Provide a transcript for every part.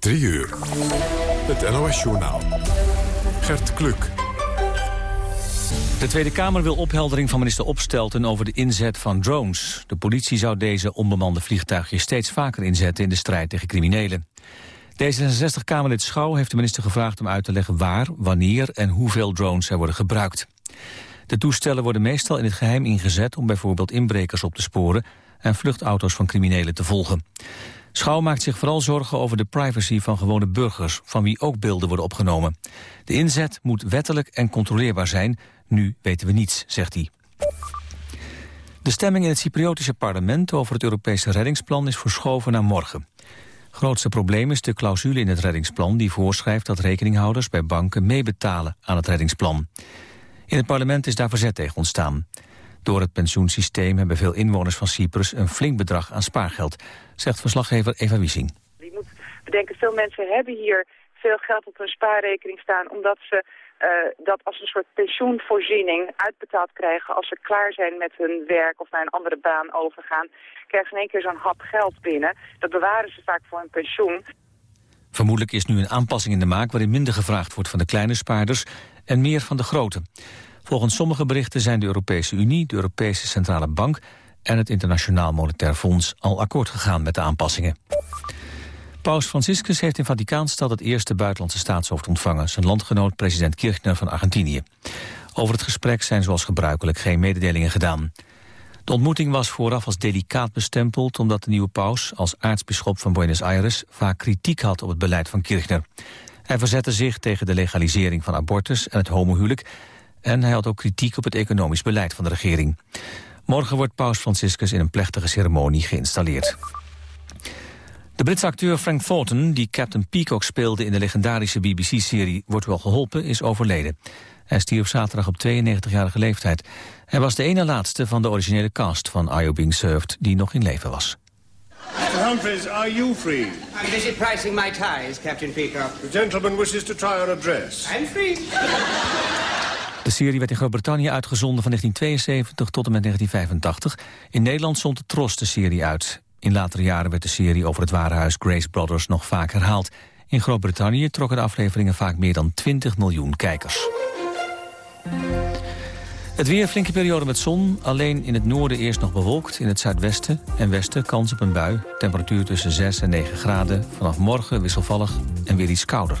3 uur. Het NOS-journaal. Gert Kluk. De Tweede Kamer wil opheldering van minister Opstelten over de inzet van drones. De politie zou deze onbemande vliegtuigjes steeds vaker inzetten in de strijd tegen criminelen. D66-Kamerlid Schouw heeft de minister gevraagd om uit te leggen waar, wanneer en hoeveel drones er worden gebruikt. De toestellen worden meestal in het geheim ingezet om bijvoorbeeld inbrekers op te sporen en vluchtauto's van criminelen te volgen. Schouw maakt zich vooral zorgen over de privacy van gewone burgers, van wie ook beelden worden opgenomen. De inzet moet wettelijk en controleerbaar zijn, nu weten we niets, zegt hij. De stemming in het Cypriotische parlement over het Europese reddingsplan is verschoven naar morgen. Grootste probleem is de clausule in het reddingsplan die voorschrijft dat rekeninghouders bij banken meebetalen aan het reddingsplan. In het parlement is daar verzet tegen ontstaan. Door het pensioensysteem hebben veel inwoners van Cyprus een flink bedrag aan spaargeld, zegt verslaggever Eva Wiesing. Je moet bedenken, veel mensen hebben hier veel geld op hun spaarrekening staan omdat ze uh, dat als een soort pensioenvoorziening uitbetaald krijgen als ze klaar zijn met hun werk of naar een andere baan overgaan. Krijgen ze in één keer zo'n hap geld binnen. Dat bewaren ze vaak voor hun pensioen. Vermoedelijk is nu een aanpassing in de maak waarin minder gevraagd wordt van de kleine spaarders en meer van de grote. Volgens sommige berichten zijn de Europese Unie, de Europese Centrale Bank en het Internationaal Monetair Fonds al akkoord gegaan met de aanpassingen. Paus Franciscus heeft in Vaticaanstad het eerste buitenlandse staatshoofd ontvangen, zijn landgenoot president Kirchner van Argentinië. Over het gesprek zijn zoals gebruikelijk geen mededelingen gedaan. De ontmoeting was vooraf als delicaat bestempeld omdat de nieuwe paus als aartsbisschop van Buenos Aires vaak kritiek had op het beleid van Kirchner. Hij verzette zich tegen de legalisering van abortus en het homohuwelijk en hij had ook kritiek op het economisch beleid van de regering. Morgen wordt paus Franciscus in een plechtige ceremonie geïnstalleerd. De Britse acteur Frank Thornton, die Captain Peacock speelde in de legendarische BBC-serie Wordt wel geholpen, is overleden. Hij stierf zaterdag op 92-jarige leeftijd. Hij was de ene laatste van de originele cast van Are You Being Served die nog in leven was. Mr. Humphreys, are you free? I'm busy pricing my ties, Captain Peacock. The gentleman wishes to try on a dress. I'm free. De serie werd in Groot-Brittannië uitgezonden van 1972 tot en met 1985. In Nederland zond de Tros de serie uit. In latere jaren werd de serie over het warenhuis Grace Brothers nog vaak herhaald. In Groot-Brittannië trokken de afleveringen vaak meer dan 20 miljoen kijkers. Het weer, flinke periode met zon. Alleen in het noorden eerst nog bewolkt. In het zuidwesten en westen kans op een bui. Temperatuur tussen 6 en 9 graden. Vanaf morgen wisselvallig en weer iets kouder.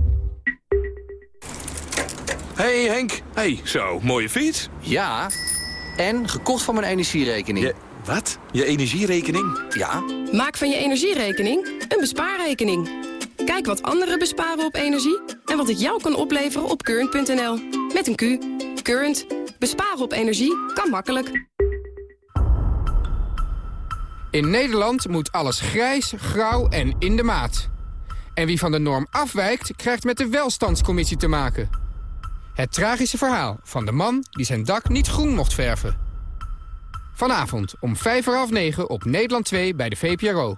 Hey Henk. Hey, zo, mooie fiets. Ja, en gekocht van mijn energierekening. Je, wat? Je energierekening? Ja. Maak van je energierekening een bespaarrekening. Kijk wat anderen besparen op energie en wat het jou kan opleveren op current.nl. Met een Q. Current. Besparen op energie kan makkelijk. In Nederland moet alles grijs, grauw en in de maat. En wie van de norm afwijkt, krijgt met de welstandscommissie te maken. Het tragische verhaal van de man die zijn dak niet groen mocht verven. Vanavond om vijf voor half op Nederland 2 bij de VPRO.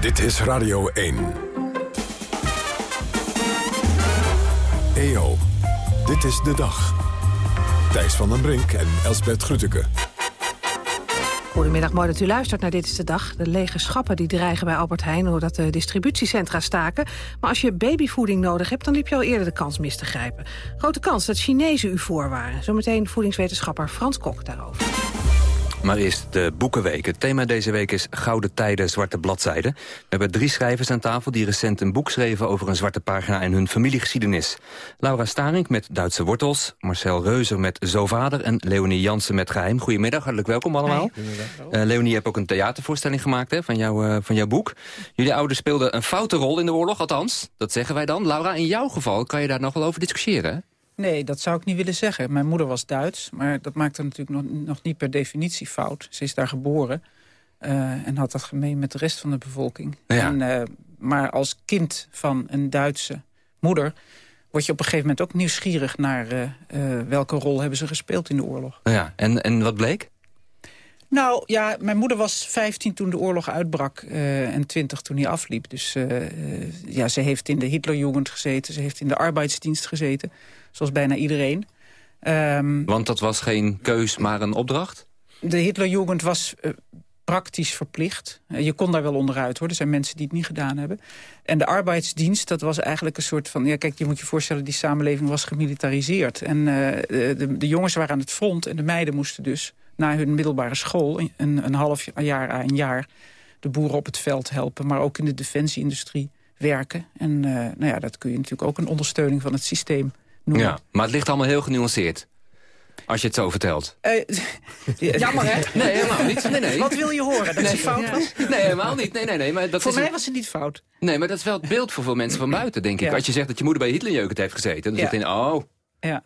Dit is Radio 1. EO, dit is de dag. Thijs van den Brink en Elsbert Grütke. Goedemiddag, mooi dat u luistert naar Dit is de Dag. De lege schappen die dreigen bij Albert Heijn... doordat de distributiecentra staken. Maar als je babyvoeding nodig hebt... dan heb je al eerder de kans mis te grijpen. Grote kans dat Chinezen u voor waren. Zometeen voedingswetenschapper Frans Kok daarover. Maar eerst de Boekenweek. Het thema deze week is Gouden Tijden, Zwarte Bladzijden. We hebben drie schrijvers aan tafel die recent een boek schreven... over een zwarte pagina en hun familiegeschiedenis. Laura Staring met Duitse wortels, Marcel Reuzer met Zo Vader... en Leonie Jansen met Geheim. Goedemiddag, hartelijk welkom allemaal. Uh, Leonie, je hebt ook een theatervoorstelling gemaakt hè, van, jou, uh, van jouw boek. Jullie ouders speelden een foute rol in de oorlog, althans. Dat zeggen wij dan. Laura, in jouw geval kan je daar nog wel over discussiëren, Nee, dat zou ik niet willen zeggen. Mijn moeder was Duits, maar dat maakte natuurlijk nog, nog niet per definitie fout. Ze is daar geboren uh, en had dat gemeen met de rest van de bevolking. Ja. En, uh, maar als kind van een Duitse moeder word je op een gegeven moment ook nieuwsgierig naar uh, welke rol hebben ze gespeeld in de oorlog. Ja, en, en wat bleek? Nou ja, mijn moeder was 15 toen de oorlog uitbrak uh, en 20 toen hij afliep. Dus uh, ja, ze heeft in de Hitlerjugend gezeten, ze heeft in de arbeidsdienst gezeten. Zoals bijna iedereen. Um, Want dat was geen keus, maar een opdracht? De Hitlerjugend was uh, praktisch verplicht. je kon daar wel onderuit, hoor. Er zijn mensen die het niet gedaan hebben. En de arbeidsdienst, dat was eigenlijk een soort van... Ja, kijk, je moet je voorstellen, die samenleving was gemilitariseerd. En de, de, de jongens waren aan het front en de meiden moesten dus na hun middelbare school, een, een half jaar à een jaar... de boeren op het veld helpen, maar ook in de defensieindustrie werken. En nou ja, dat kun je natuurlijk ook een ondersteuning van het systeem noemen. Ja, maar het ligt allemaal heel genuanceerd. Als je het zo vertelt. Uh, Jammer, hè? Nee, helemaal niet. Nee, nee. Wat wil je horen? Dat nee, het fout was? Nee, helemaal niet. Nee, nee, nee, maar dat voor is mij een... was het niet fout. Nee, maar dat is wel het beeld voor veel mensen van buiten, denk ik. Ja. Als je zegt dat je moeder bij Hitlerjeugd heeft gezeten... dan Ja. zit in, oh... Ja.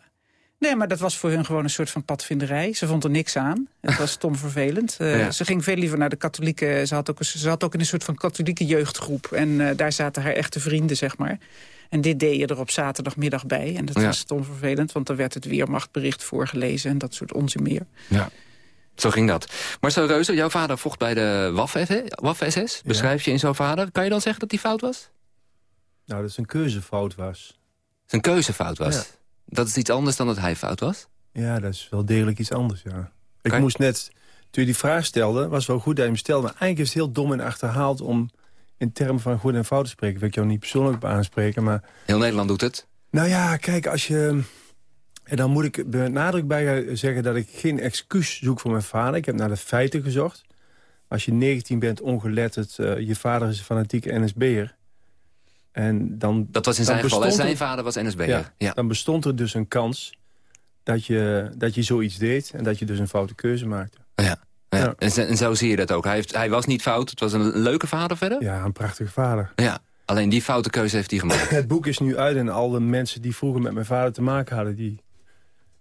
Nee, maar dat was voor hun gewoon een soort van padvinderij. Ze vond er niks aan. Het was stom vervelend. Uh, Ja. Ze ging veel liever naar de katholieke... Ze had ook, ze zat ook in een soort van katholieke jeugdgroep. En uh, daar zaten haar echte vrienden, zeg maar. En dit deed je er op zaterdagmiddag bij. En dat Ja. was stom vervelend, want dan werd het Weermachtbericht voorgelezen... en dat soort onzin meer. Ja. Zo ging dat. Marcel Reuzer, jouw vader vocht bij de Waffen-SS. Beschrijf je in zo'n vader. Kan je dan zeggen dat die fout was? Nou, dat het een keuzefout was. Zijn keuzefout was? Ja. Dat is iets anders dan dat hij fout was? Ja, dat is wel degelijk iets anders, ja. Ik moest net, toen je die vraag stelde, was wel goed dat je hem stelde... maar eigenlijk is het heel dom en achterhaald om in termen van goed en fout te spreken. Wil ik jou niet persoonlijk op aanspreken, maar... Heel Nederland doet het. Nou ja, kijk, als je... En dan moet ik met nadruk bij zeggen dat ik geen excuus zoek voor mijn vader. Ik heb naar de feiten gezocht. Als je 19 bent, ongeletterd, eh, je vader is een fanatieke NSB'er. En dan, Dat was in zijn geval. Zijn er- vader was NSB'er. Ja, Ja. Dan bestond er dus een kans dat je, dat je zoiets deed... en dat je dus een foute keuze maakte. Ja. Ja. En zo zie je dat ook. Hij, heeft, hij was niet fout. Het was een leuke vader verder. Ja, een prachtige vader. Ja. Alleen die foute keuze heeft hij gemaakt. Het boek is nu uit en al de mensen die vroeger met mijn vader te maken hadden... die,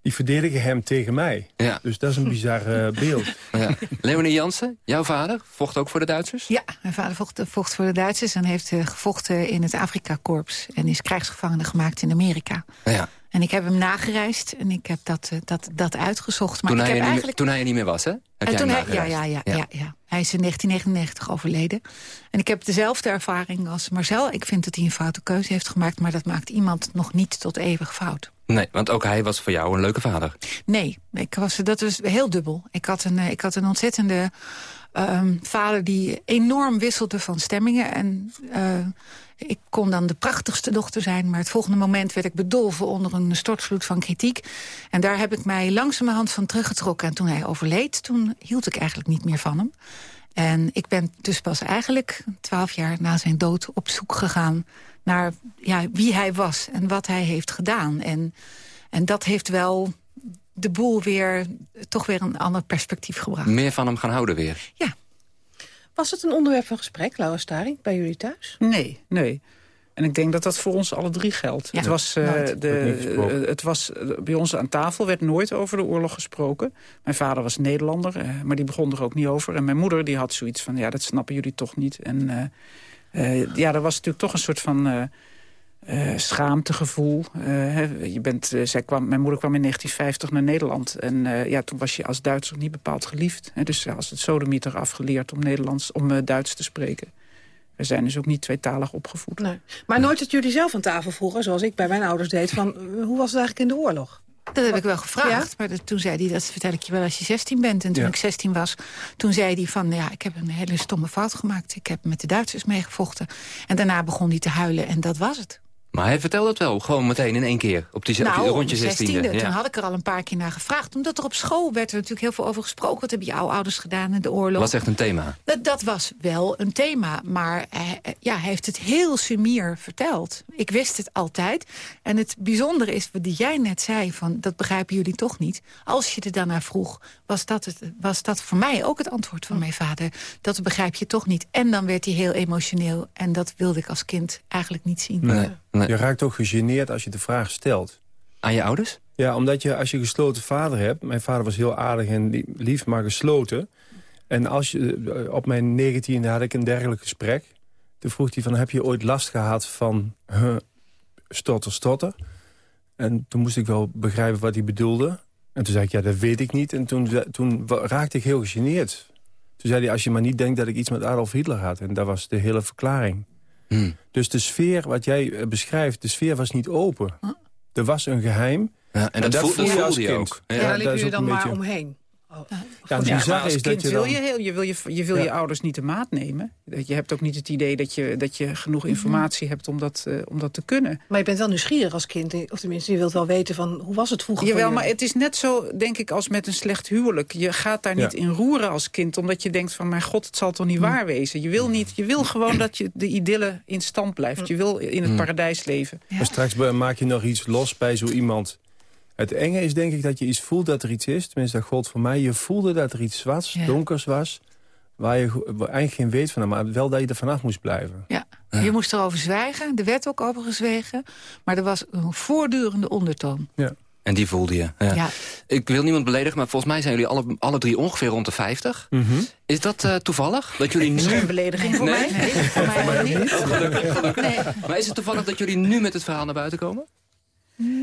die verdedigen hem tegen mij. Ja. Dus dat is een bizar eh, beeld. Ja. Leonie Jansen, jouw vader, vocht ook voor de Duitsers? Ja, mijn vader vocht, vocht voor de Duitsers en heeft eh, gevochten in het Afrika-korps. En is krijgsgevangene gemaakt in Amerika. Ja. En ik heb hem nagereisd en ik heb dat, eh, dat, dat uitgezocht. Maar Toen ik hij, heb er niet, eigenlijk... meer- toen hij er niet meer was, hè? Heb En jij toen hij, ja, ja, ja, ja. Ja, Hij is in 1999 overleden. En ik heb dezelfde ervaring als Marcel. Ik vind dat hij een foute keuze heeft gemaakt... maar dat maakt iemand nog niet tot eeuwig fout. Nee, want ook hij was voor jou een leuke vader. Nee, ik was, dat was heel dubbel. Ik had een, eh, ik had een ontzettende ehm, vader die enorm wisselde van stemmingen. En eh, ik kon dan de prachtigste dochter zijn... maar het volgende moment werd ik bedolven onder een stortvloed van kritiek. En daar heb ik mij langzamerhand van teruggetrokken. En toen hij overleed, toen hield ik eigenlijk niet meer van hem. En ik ben dus pas eigenlijk twaalf jaar na zijn dood op zoek gegaan... naar ja, wie hij was en wat hij heeft gedaan. En, en dat heeft wel de boel weer toch weer een ander perspectief gebracht. Meer van hem gaan houden weer. Was het een onderwerp van gesprek, Laura Staring, bij jullie thuis? Nee, nee. En ik denk dat dat voor ons alle drie geldt. Ja, het, was, eh, de, eh, het was eh, bij ons aan tafel werd nooit over de oorlog gesproken. Mijn vader was Nederlander, maar die begon er ook niet over. En mijn moeder die had zoiets van, ja, dat snappen jullie toch niet. En eh, eh, ja, er was natuurlijk toch een soort van eh, schaamtegevoel. Eh, hè, je bent, eh, zij kwam, mijn moeder kwam in 1950 naar Nederland. En eh, ja, toen was je als Duitser niet bepaald geliefd. Hè, dus ja, als het sodemieter afgeleerd om, Nederlands, om Duits te spreken. We zijn dus ook niet tweetalig opgevoed. Nee. Maar nooit dat jullie zelf aan tafel vroegen, zoals ik bij mijn ouders deed... van hoe was het eigenlijk in de oorlog? Dat heb ik wel gevraagd. Maar toen zei hij, dat vertel ik je wel als je 16 bent. En toen Ja. ik 16 was, toen zei hij van... ja, ik heb een hele stomme fout gemaakt. Ik heb met de Duitsers meegevochten. En daarna begon hij te huilen en dat was het. Maar hij vertelde het wel, gewoon meteen in één keer. Op die, nou, rond je op de 16e. Toen Ja. had ik er al een paar keer naar gevraagd. Omdat er op school werd er natuurlijk heel veel over gesproken. Wat hebben jouw ouders gedaan in de oorlog? was echt een thema. Dat, dat was wel een thema, maar hij, eh, ja, hij heeft het heel sumier verteld. Ik wist het altijd. En het bijzondere is, wat jij net zei, van, dat begrijpen jullie toch niet. Als je er dan naar vroeg, was dat, het, was dat voor mij ook het antwoord van mijn vader. Dat begrijp je toch niet. En dan werd hij heel emotioneel. En dat wilde ik als kind eigenlijk niet zien. Je raakt ook gegeneerd als je de vraag stelt. Aan je ouders? Ja, omdat je als je gesloten vader hebt... Mijn vader was heel aardig en lie- lief, maar gesloten. En als je, eh, op mijn negentiende had ik een dergelijk gesprek. Toen vroeg hij van, heb je ooit last gehad van huh, stotter, stotter? En toen moest ik wel begrijpen wat hij bedoelde. En toen zei ik, ja, dat weet ik niet. En toen, toen raakte ik heel gegeneerd. Toen zei hij, als je maar niet denkt dat ik iets met Adolf Hitler had. En dat was de hele verklaring. Dus de sfeer, wat jij eh, beschrijft, de sfeer was niet open. Er was een geheim. Ja, en dat voel- dat voel voelde als je kind. ook. Ja, Ja, daar jullie ook dan maar beetje- omheen. Oh. Ja, Ja, het maar bizarre als is kind dat je wil dan... je, heel, je wil, je, je, wil Ja. je ouders niet de maat nemen. Dat Je hebt ook niet het idee dat je, dat je genoeg informatie hebt om dat, eh, om dat te kunnen. Maar je bent wel nieuwsgierig als kind. Of tenminste, je wilt wel weten van hoe was het vroeger Jawel, voor maar het is net zo, denk ik, als met een slecht huwelijk. Je gaat daar niet in roeren als kind, omdat je denkt van... mijn god, het zal toch niet waar wezen. Je wil, niet, je wil gewoon dat je de idylle in stand blijft. Je wil in het Mm. paradijs leven. Maar straks maak je nog iets los bij zo iemand. Het enge is denk ik dat je iets voelt dat er iets is. Tenminste, dat gold voor mij. Je voelde dat er iets was, Ja. donkers was... waar je eigenlijk geen weet van had, maar wel dat je er vanaf moest blijven. Ja. Je moest erover zwijgen. Er werd ook over gezwegen. Maar er was een voortdurende ondertoon. Ja. En die voelde je. Ja. Ja. Ik wil niemand beledigen, maar volgens mij zijn jullie alle, alle drie ongeveer rond de 50. Is dat eh, toevallig? Dat jullie nu... Is een belediging voor mij? Nee, voor mij niet. Oh, gelukkig, gelukkig. Maar is het toevallig dat jullie nu met het verhaal naar buiten komen?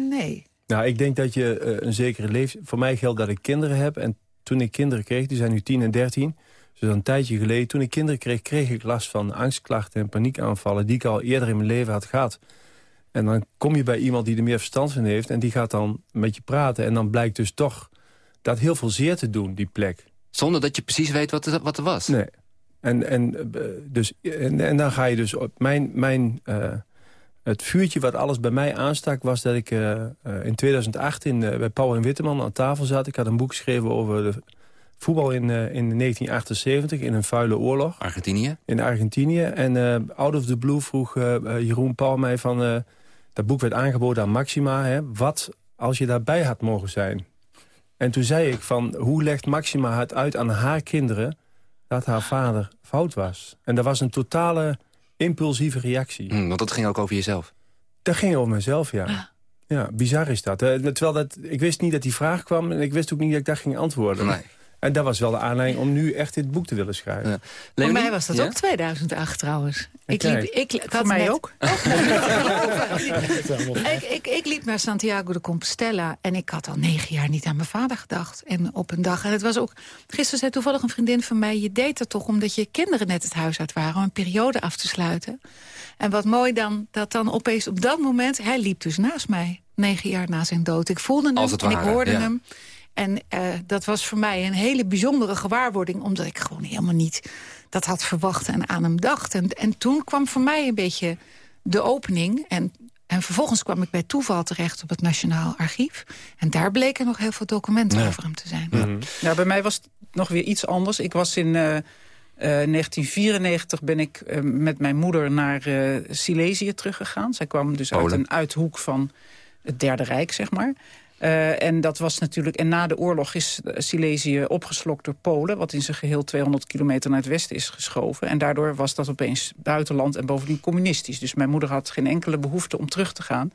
Nee. Nou, ik denk dat je eh, een zekere leeftijd... Voor mij geldt dat ik kinderen heb. En toen ik kinderen kreeg, die zijn nu 10 en 13... Dus een tijdje geleden, toen ik kinderen kreeg... kreeg ik last van angstklachten en paniekaanvallen... die ik al eerder in mijn leven had gehad. En dan kom je bij iemand die er meer verstand van heeft... en die gaat dan met je praten. En dan blijkt dus toch dat heel veel zeer te doen, die plek. Zonder dat je precies weet wat er, wat er was? Nee. En, en, eh, dus, en, en dan ga je dus op mijn... mijn eh, het vuurtje wat alles bij mij aanstak was dat ik eh, eh, in 2008 in, eh, bij Paul en Witteman aan tafel zat. Ik had een boek geschreven over de voetbal in, in 1978 in een vuile oorlog. Argentinië? In Argentinië. En out of the blue vroeg Jeroen Paul mij van... dat boek werd aangeboden aan Maxima. Hè, wat als je daarbij had mogen zijn? En toen zei ik van, hoe legt Maxima het uit aan haar kinderen... dat haar vader fout was? En dat was een totale impulsieve reactie. Hm, want dat ging ook over jezelf. Dat ging over mezelf, ja. Ja, bizar is dat. Terwijl dat, ik wist niet dat die vraag kwam... en ik wist ook niet dat ik dat ging antwoorden. En dat was wel de aanleiding om nu echt dit boek te willen schrijven. Voor mij was dat ook 2008 trouwens. Ik liep, ik, ik Voor had mij net- ook. ik, ik, ik liep naar Santiago de Compostela en ik had al negen jaar niet aan mijn vader gedacht. En op een dag, en het was ook... Gisteren zei toevallig een vriendin van mij... je deed dat toch omdat je kinderen net het huis uit waren... om een periode af te sluiten. En wat mooi dan, dat dan opeens op dat moment... hij liep dus naast mij, negen jaar na zijn dood. Ik voelde hem Als het en ik hoorde ja. hem. En eh, dat was voor mij een hele bijzondere gewaarwording... omdat ik gewoon helemaal niet dat had verwacht en aan hem dacht. En, en toen kwam voor mij een beetje de opening... En, en vervolgens kwam ik bij toeval terecht op het Nationaal Archief. En daar bleken nog heel veel documenten Ja. over hem te zijn. Nou, bij mij was het nog weer iets anders. Ik was in eh, eh, 1994 ben ik eh, met mijn moeder naar eh, Silesië teruggegaan. Zij kwam dus uit een uithoek van het Derde Rijk, zeg maar. Eh, en dat was natuurlijk. En na de oorlog is eh, Silesië opgeslokt door Polen, wat in zijn geheel 200 kilometer naar het westen is geschoven. En daardoor was dat opeens buitenland en bovendien communistisch. Dus mijn moeder had geen enkele behoefte om terug te gaan.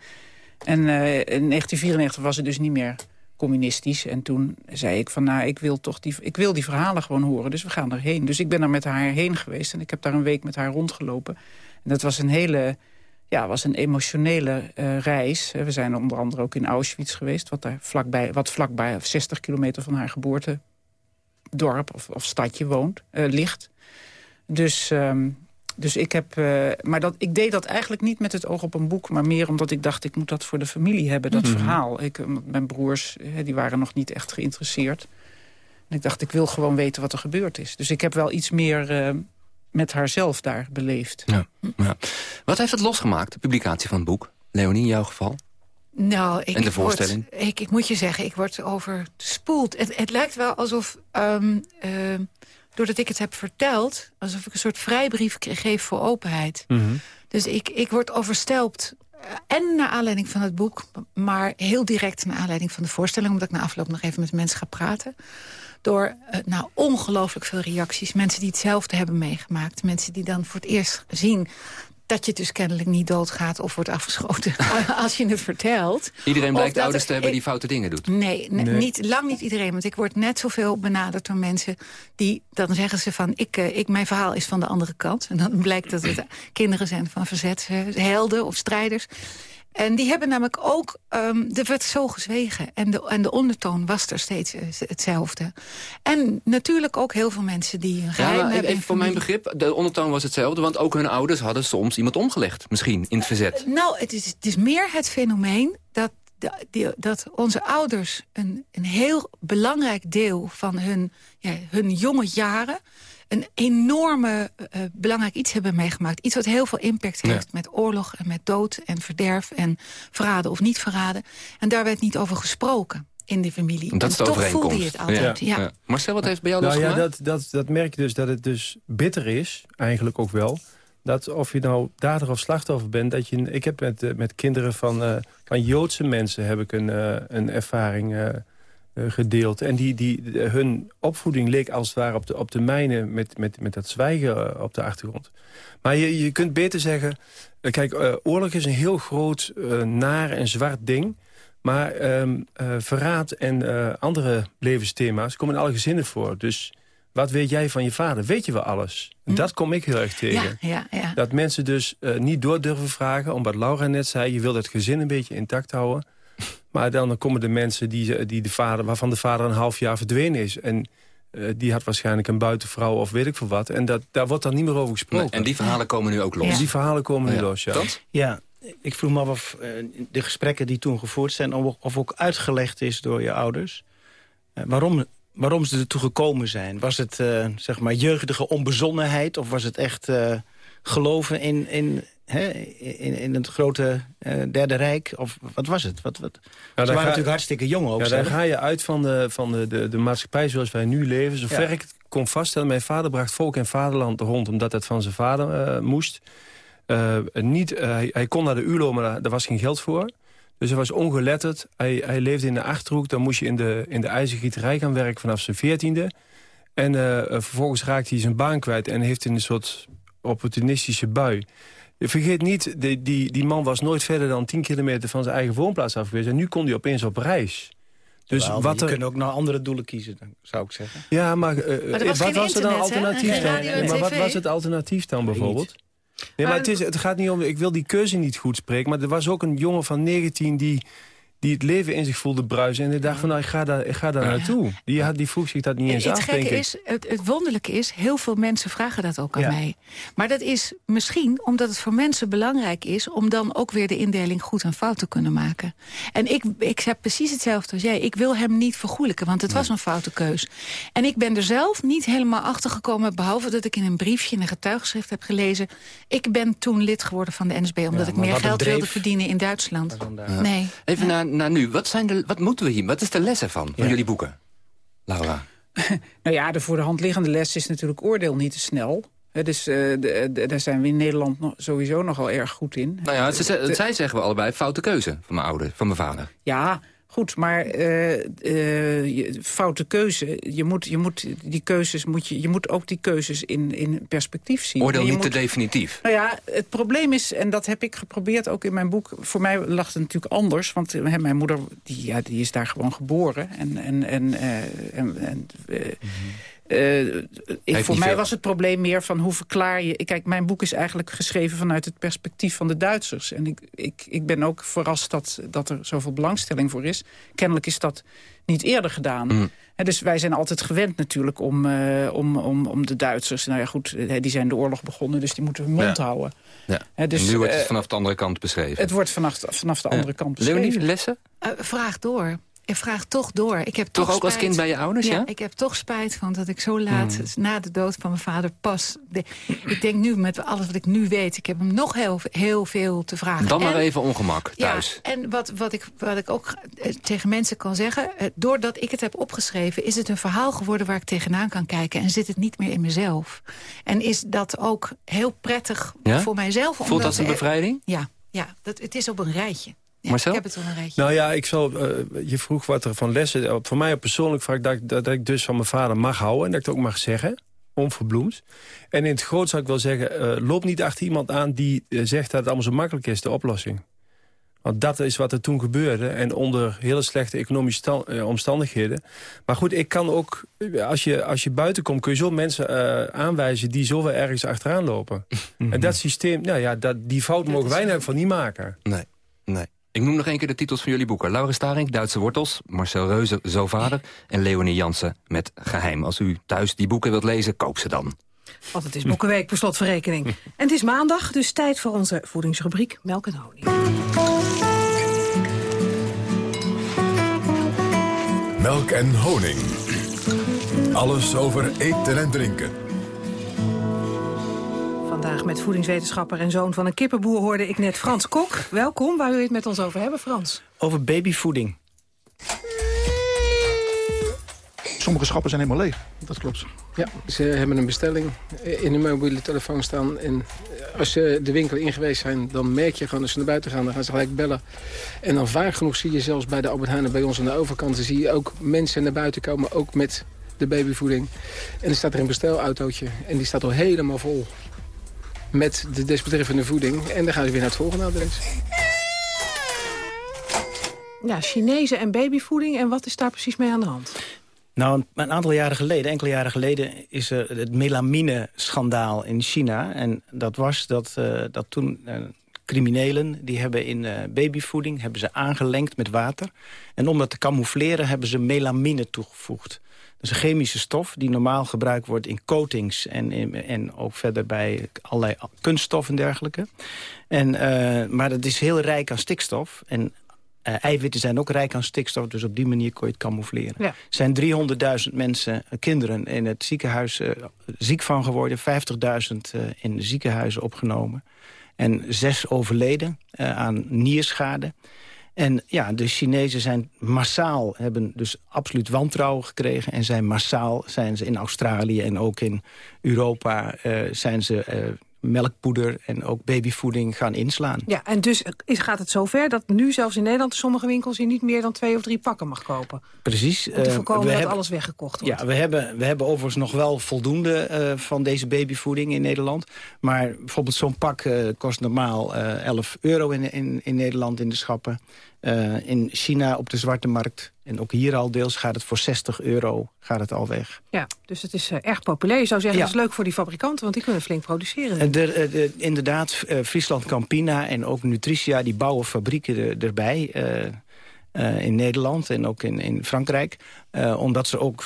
En eh, in 1994 was het dus niet meer communistisch. En toen zei ik van, nou, ik wil toch die, ik wil die verhalen gewoon horen. Dus we gaan erheen. Dus ik ben er met haar heen geweest. En ik heb daar een week met haar rondgelopen. En dat was een hele, ja, was een emotionele eh, reis. We zijn onder andere ook in Auschwitz geweest. Wat, daar vlakbij, wat vlakbij, 60 kilometer van haar geboortedorp of, of stadje woont, eh, ligt. Dus... ehm, Dus ik heb, uh, maar dat, ik deed dat eigenlijk niet met het oog op een boek... maar meer omdat ik dacht, ik moet dat voor de familie hebben, dat Mhm. verhaal. Ik, eh, mijn broers, die waren nog niet echt geïnteresseerd. En ik dacht, ik wil gewoon weten wat er gebeurd is. Dus ik heb wel iets meer met haarzelf daar beleefd. Ja. Ja. Wat heeft het losgemaakt, de publicatie van het boek? Leonie, in jouw geval? Nou, ik en de voorstelling? Word, ik, ik moet je zeggen, ik word overspoeld. Het, het lijkt wel alsof, um, uh, doordat ik het heb verteld... alsof ik een soort vrijbrief geef voor openheid. Mhm. Mm -hmm. Dus ik, ik word overstelpt. En naar aanleiding van het boek, maar heel direct naar aanleiding van de voorstelling... omdat ik na afloop nog even met mensen ga praten. Door uh, nou, ongelooflijk veel reacties. Mensen die hetzelfde hebben meegemaakt. Mensen die dan voor het eerst zien dat je dus kennelijk niet doodgaat of wordt afgeschoten als je het vertelt. Iedereen blijkt ouders te hebben ik, die foute dingen doet. Nee, nee. Niet, lang niet iedereen. Want ik word net zoveel benaderd door mensen die dan zeggen ze van... Ik, uh, ik, mijn verhaal is van de andere kant. En dan blijkt dat het kinderen zijn van verzetshelden of strijders. En die hebben namelijk ook, um, er werd zo gezwegen. En de, en de ondertoon was er steeds uh, hetzelfde. En natuurlijk ook heel veel mensen die een geheim ja, hebben. Even voor mijn begrip, de ondertoon was hetzelfde. Want ook hun ouders hadden soms iemand omgelegd. Misschien, in het verzet. Uh, nou, het is, het is meer het fenomeen dat, dat onze ouders een, een heel belangrijk deel van hun, ja, hun jonge jaren een enorme uh, belangrijk iets hebben meegemaakt. Iets wat heel veel impact heeft ja. met oorlog en met dood en verderf... en verraden of niet verraden. En daar werd niet over gesproken in de familie. Dat is de toch voelde je het altijd. Ja. Ja. Marcel, wat heeft bij jou nou, losgemaakt? Ja, dat, dat, dat merk je dus dat het dus bitter is, eigenlijk ook wel... dat of je nou dader of slachtoffer bent... Dat je, ik heb met, uh, met kinderen van, uh, van Joodse mensen heb ik een, uh, een ervaring... Uh, gedeeld. En die, die, hun opvoeding leek als het ware op de, op de mijne... met, met, met dat zwijgen op de achtergrond. Maar je, je kunt beter zeggen... Kijk, uh, oorlog is een heel groot, naar en zwart ding... Maar um, uh, verraad en andere levensthema's komen in alle gezinnen voor. Dus wat weet jij van je vader? Weet je wel alles? Hm. Dat kom ik heel erg tegen. Ja, ja, ja. Dat mensen dus niet door durven vragen... omdat Laura net zei, je wil het gezin een beetje intact houden... Maar dan komen de mensen die, die de vader, waarvan de vader een half jaar verdwenen is. En uh, die had waarschijnlijk een buitenvrouw of weet ik veel wat. En dat, daar wordt dan niet meer over gesproken. Nee, en die verhalen komen nu ook los? Ja. Die verhalen komen nu ja. los, ja. Dat? Ja, ik vroeg me af of uh, de gesprekken die toen gevoerd zijn... of, of ook uitgelegd is door je ouders. Uh, waarom, waarom ze ertoe gekomen zijn. Was het zeg maar jeugdige onbezonnenheid? Of was het echt geloven in... in In, in het grote uh, Derde Rijk? Of wat was het? Wat, wat? Nou, Ze waren ga, natuurlijk hartstikke jong ook. Ja, daar ga je uit van de, van de, de, de maatschappij zoals wij nu leven. Zover ja. ik het kon vaststellen, mijn vader bracht volk en vaderland rond... omdat het van zijn vader uh, moest. Uh, niet, hij, hij kon naar de ULO, maar daar was geen geld voor. Dus hij was ongeletterd. Hij, hij leefde in de Achterhoek. Dan moest je in de, in de ijzergieterij gaan werken vanaf zijn veertiende. En vervolgens raakte hij zijn baan kwijt... en heeft in een soort opportunistische bui... Vergeet niet, die, die, die man was nooit verder dan 10 kilometer van zijn eigen woonplaats af geweest. En nu kon hij opeens op reis. Dus wat je er... kunt ook naar andere doelen kiezen, zou ik zeggen. Ja, maar, uh, maar was wat was er dan alternatief dan? Nee, maar wat was het alternatief dan bijvoorbeeld? Nee, maar het, is, het gaat niet om, ik wil die keuze niet goed spreken... maar er was ook een jongen van 19 die, die het leven in zich voelde bruisen... en die dacht van, nou, ik ga daar, ik ga daar naartoe. Die, had, die vroeg zich dat niet eens het af, gekke denk ik. Is, het, het wonderlijke is, heel veel mensen vragen dat ook aan ja. mij. Maar dat is misschien omdat het voor mensen belangrijk is... om dan ook weer de indeling goed en fout te kunnen maken. En ik, ik heb precies hetzelfde als jij. Ik wil hem niet vergoelijken, want het nee. was een foute keus. En ik ben er zelf niet helemaal achter gekomen... behalve dat ik in een briefje, in een getuigschrift heb gelezen... ik ben toen lid geworden van de NSB... omdat ja, ik meer geld dreef... wilde verdienen in Duitsland. Nee. Even naar, naar nu. Wat, zijn de, wat moeten we hier? Wat is de les ervan, van jullie boeken? Laura. nou ja, de voor de hand liggende les is natuurlijk oordeel niet te snel. He, dus uh, de, de, daar zijn we in Nederland nog, sowieso nogal erg goed in. Nou ja, ze, zij zeggen we allebei foute keuze van mijn ouder, van mijn vader. Ja, goed, maar uh, uh, foute keuze. Je moet, je moet die keuzes moet je, je moet ook die keuzes in, in perspectief zien. Oordeel niet moet, te definitief. Nou ja, het probleem is, en dat heb ik geprobeerd ook in mijn boek. Voor mij lag het natuurlijk anders, want he, mijn moeder die, ja, die is daar gewoon geboren en en en, en, en Uh, ik, voor mij was het probleem meer van hoe verklaar je... Kijk, mijn boek is eigenlijk geschreven vanuit het perspectief van de Duitsers. En ik, ik, ik ben ook verrast dat, dat er zoveel belangstelling voor is. Kennelijk is dat niet eerder gedaan. Mm. dus wij zijn altijd gewend natuurlijk om, uh, om, om, om de Duitsers... Nou ja, goed, die zijn de oorlog begonnen, dus die moeten hun mond houden. Ja. dus, nu wordt het vanaf de andere kant beschreven. Het wordt vanaf, vanaf de andere kant beschreven. Leonie, lessen? vraag door. Ik vraag toch door. Ik heb toch, toch ook als kind bij je ouders, ja? Ik heb toch spijt van dat ik zo laat, hmm. na de dood van mijn vader, pas... ik denk nu, met alles wat ik nu weet, ik heb hem nog heel, heel veel te vragen. Dan maar even ongemak thuis. Ja, en wat, wat, ik, wat ik ook eh, tegen mensen kan zeggen... Eh, doordat ik het heb opgeschreven, is het een verhaal geworden... waar ik tegenaan kan kijken en zit het niet meer in mezelf. En is dat ook heel prettig voor mijzelf. Voelt dat een bevrijding? Ja, ja dat, het is op een rijtje. Marcel? Ik heb het al een rijtje. Nou ja, ik zal, uh, je vroeg wat er van lessen... Voor mij persoonlijk vraag dat, dat, dat, ik dus van mijn vader mag houden... en dat ik het ook mag zeggen, onverbloemd. En in het groot zou ik wel zeggen... Uh, loop niet achter iemand aan die uh, zegt dat het allemaal zo makkelijk is, de oplossing. Want dat is wat er toen gebeurde. En onder hele slechte economische omstandigheden. Maar goed, ik kan ook... Als je, als je buiten komt, kun je zo mensen aanwijzen... die zo weer ergens achteraan lopen. en dat systeem, nou ja, dat, die fout mogen wij nou van niet maken. Nee, nee. Ik noem nog één keer de titels van jullie boeken. Laura Staring, Duitse Wortels, Marcel Reuze, Zo Vader... en Leonie Jansen met Geheim. Als u thuis die boeken wilt lezen, koop ze dan. Want het is Boekenweek per slotverrekening. En het is maandag, dus tijd voor onze voedingsrubriek Melk en Honing. Melk en Honing. Alles over eten en drinken. Vandaag met voedingswetenschapper en zoon van een kippenboer hoorde ik net Frans Kok. Welkom, waar u het met ons over hebben, Frans. Over babyvoeding. Sommige schappen zijn helemaal leeg. Dat klopt. Ja, ze hebben een bestelling in een mobiele telefoon staan. En als ze de winkel in geweest zijn, dan merk je gewoon... als ze naar buiten gaan, dan gaan ze gelijk bellen. En dan vaak genoeg zie je zelfs bij de Albert Heijn... bij ons aan de overkant, zie je ook mensen naar buiten komen... ook met de babyvoeding. En er staat er een bestelautootje en die staat al helemaal vol met de desbetreffende voeding. En dan gaan ze weer naar het volgende adres. Ja, Chinezen en babyvoeding. En wat is daar precies mee aan de hand? Nou, een aantal jaren geleden, enkele jaren geleden... is er het melamine-schandaal in China. En dat was dat, uh, dat toen... Uh, criminelen die hebben in uh, babyvoeding hebben ze aangelengd met water. En om dat te camoufleren hebben ze melamine toegevoegd. Dat is een chemische stof die normaal gebruikt wordt in coatings... en, in, en ook verder bij allerlei kunststoffen en dergelijke. En, uh, maar het is heel rijk aan stikstof. En uh, eiwitten zijn ook rijk aan stikstof, dus op die manier kon je het camoufleren. Er zijn 300.000 mensen, uh, kinderen in het ziekenhuis uh, ziek van geworden. 50.000 in ziekenhuizen opgenomen. En zes overleden aan nierschade. En ja, de Chinezen zijn massaal, hebben dus absoluut wantrouwen gekregen... en zijn massaal zijn ze in Australië en ook in Europa... Uh, zijn ze uh, melkpoeder en ook babyvoeding gaan inslaan. Ja, en dus is, gaat het zover dat nu zelfs in Nederland... sommige winkels je niet meer dan twee of drie pakken mag kopen? Precies. Om te eh, voorkomen dat alles weggekocht wordt. Ja, we hebben, we hebben overigens nog wel voldoende uh, van deze babyvoeding in Nederland. Maar bijvoorbeeld zo'n pak uh, kost normaal 11 euro in, in, in Nederland in de schappen. Uh, in China op de zwarte markt. En ook hier al deels gaat het voor 60 euro gaat het al weg. Ja, dus het is uh, erg populair. Je zou zeggen, ja. dat is leuk voor die fabrikanten, want die kunnen flink produceren. De, de, inderdaad, Friesland Campina en ook Nutricia, die bouwen fabrieken er, erbij. in Nederland en ook in, in Frankrijk. omdat ze ook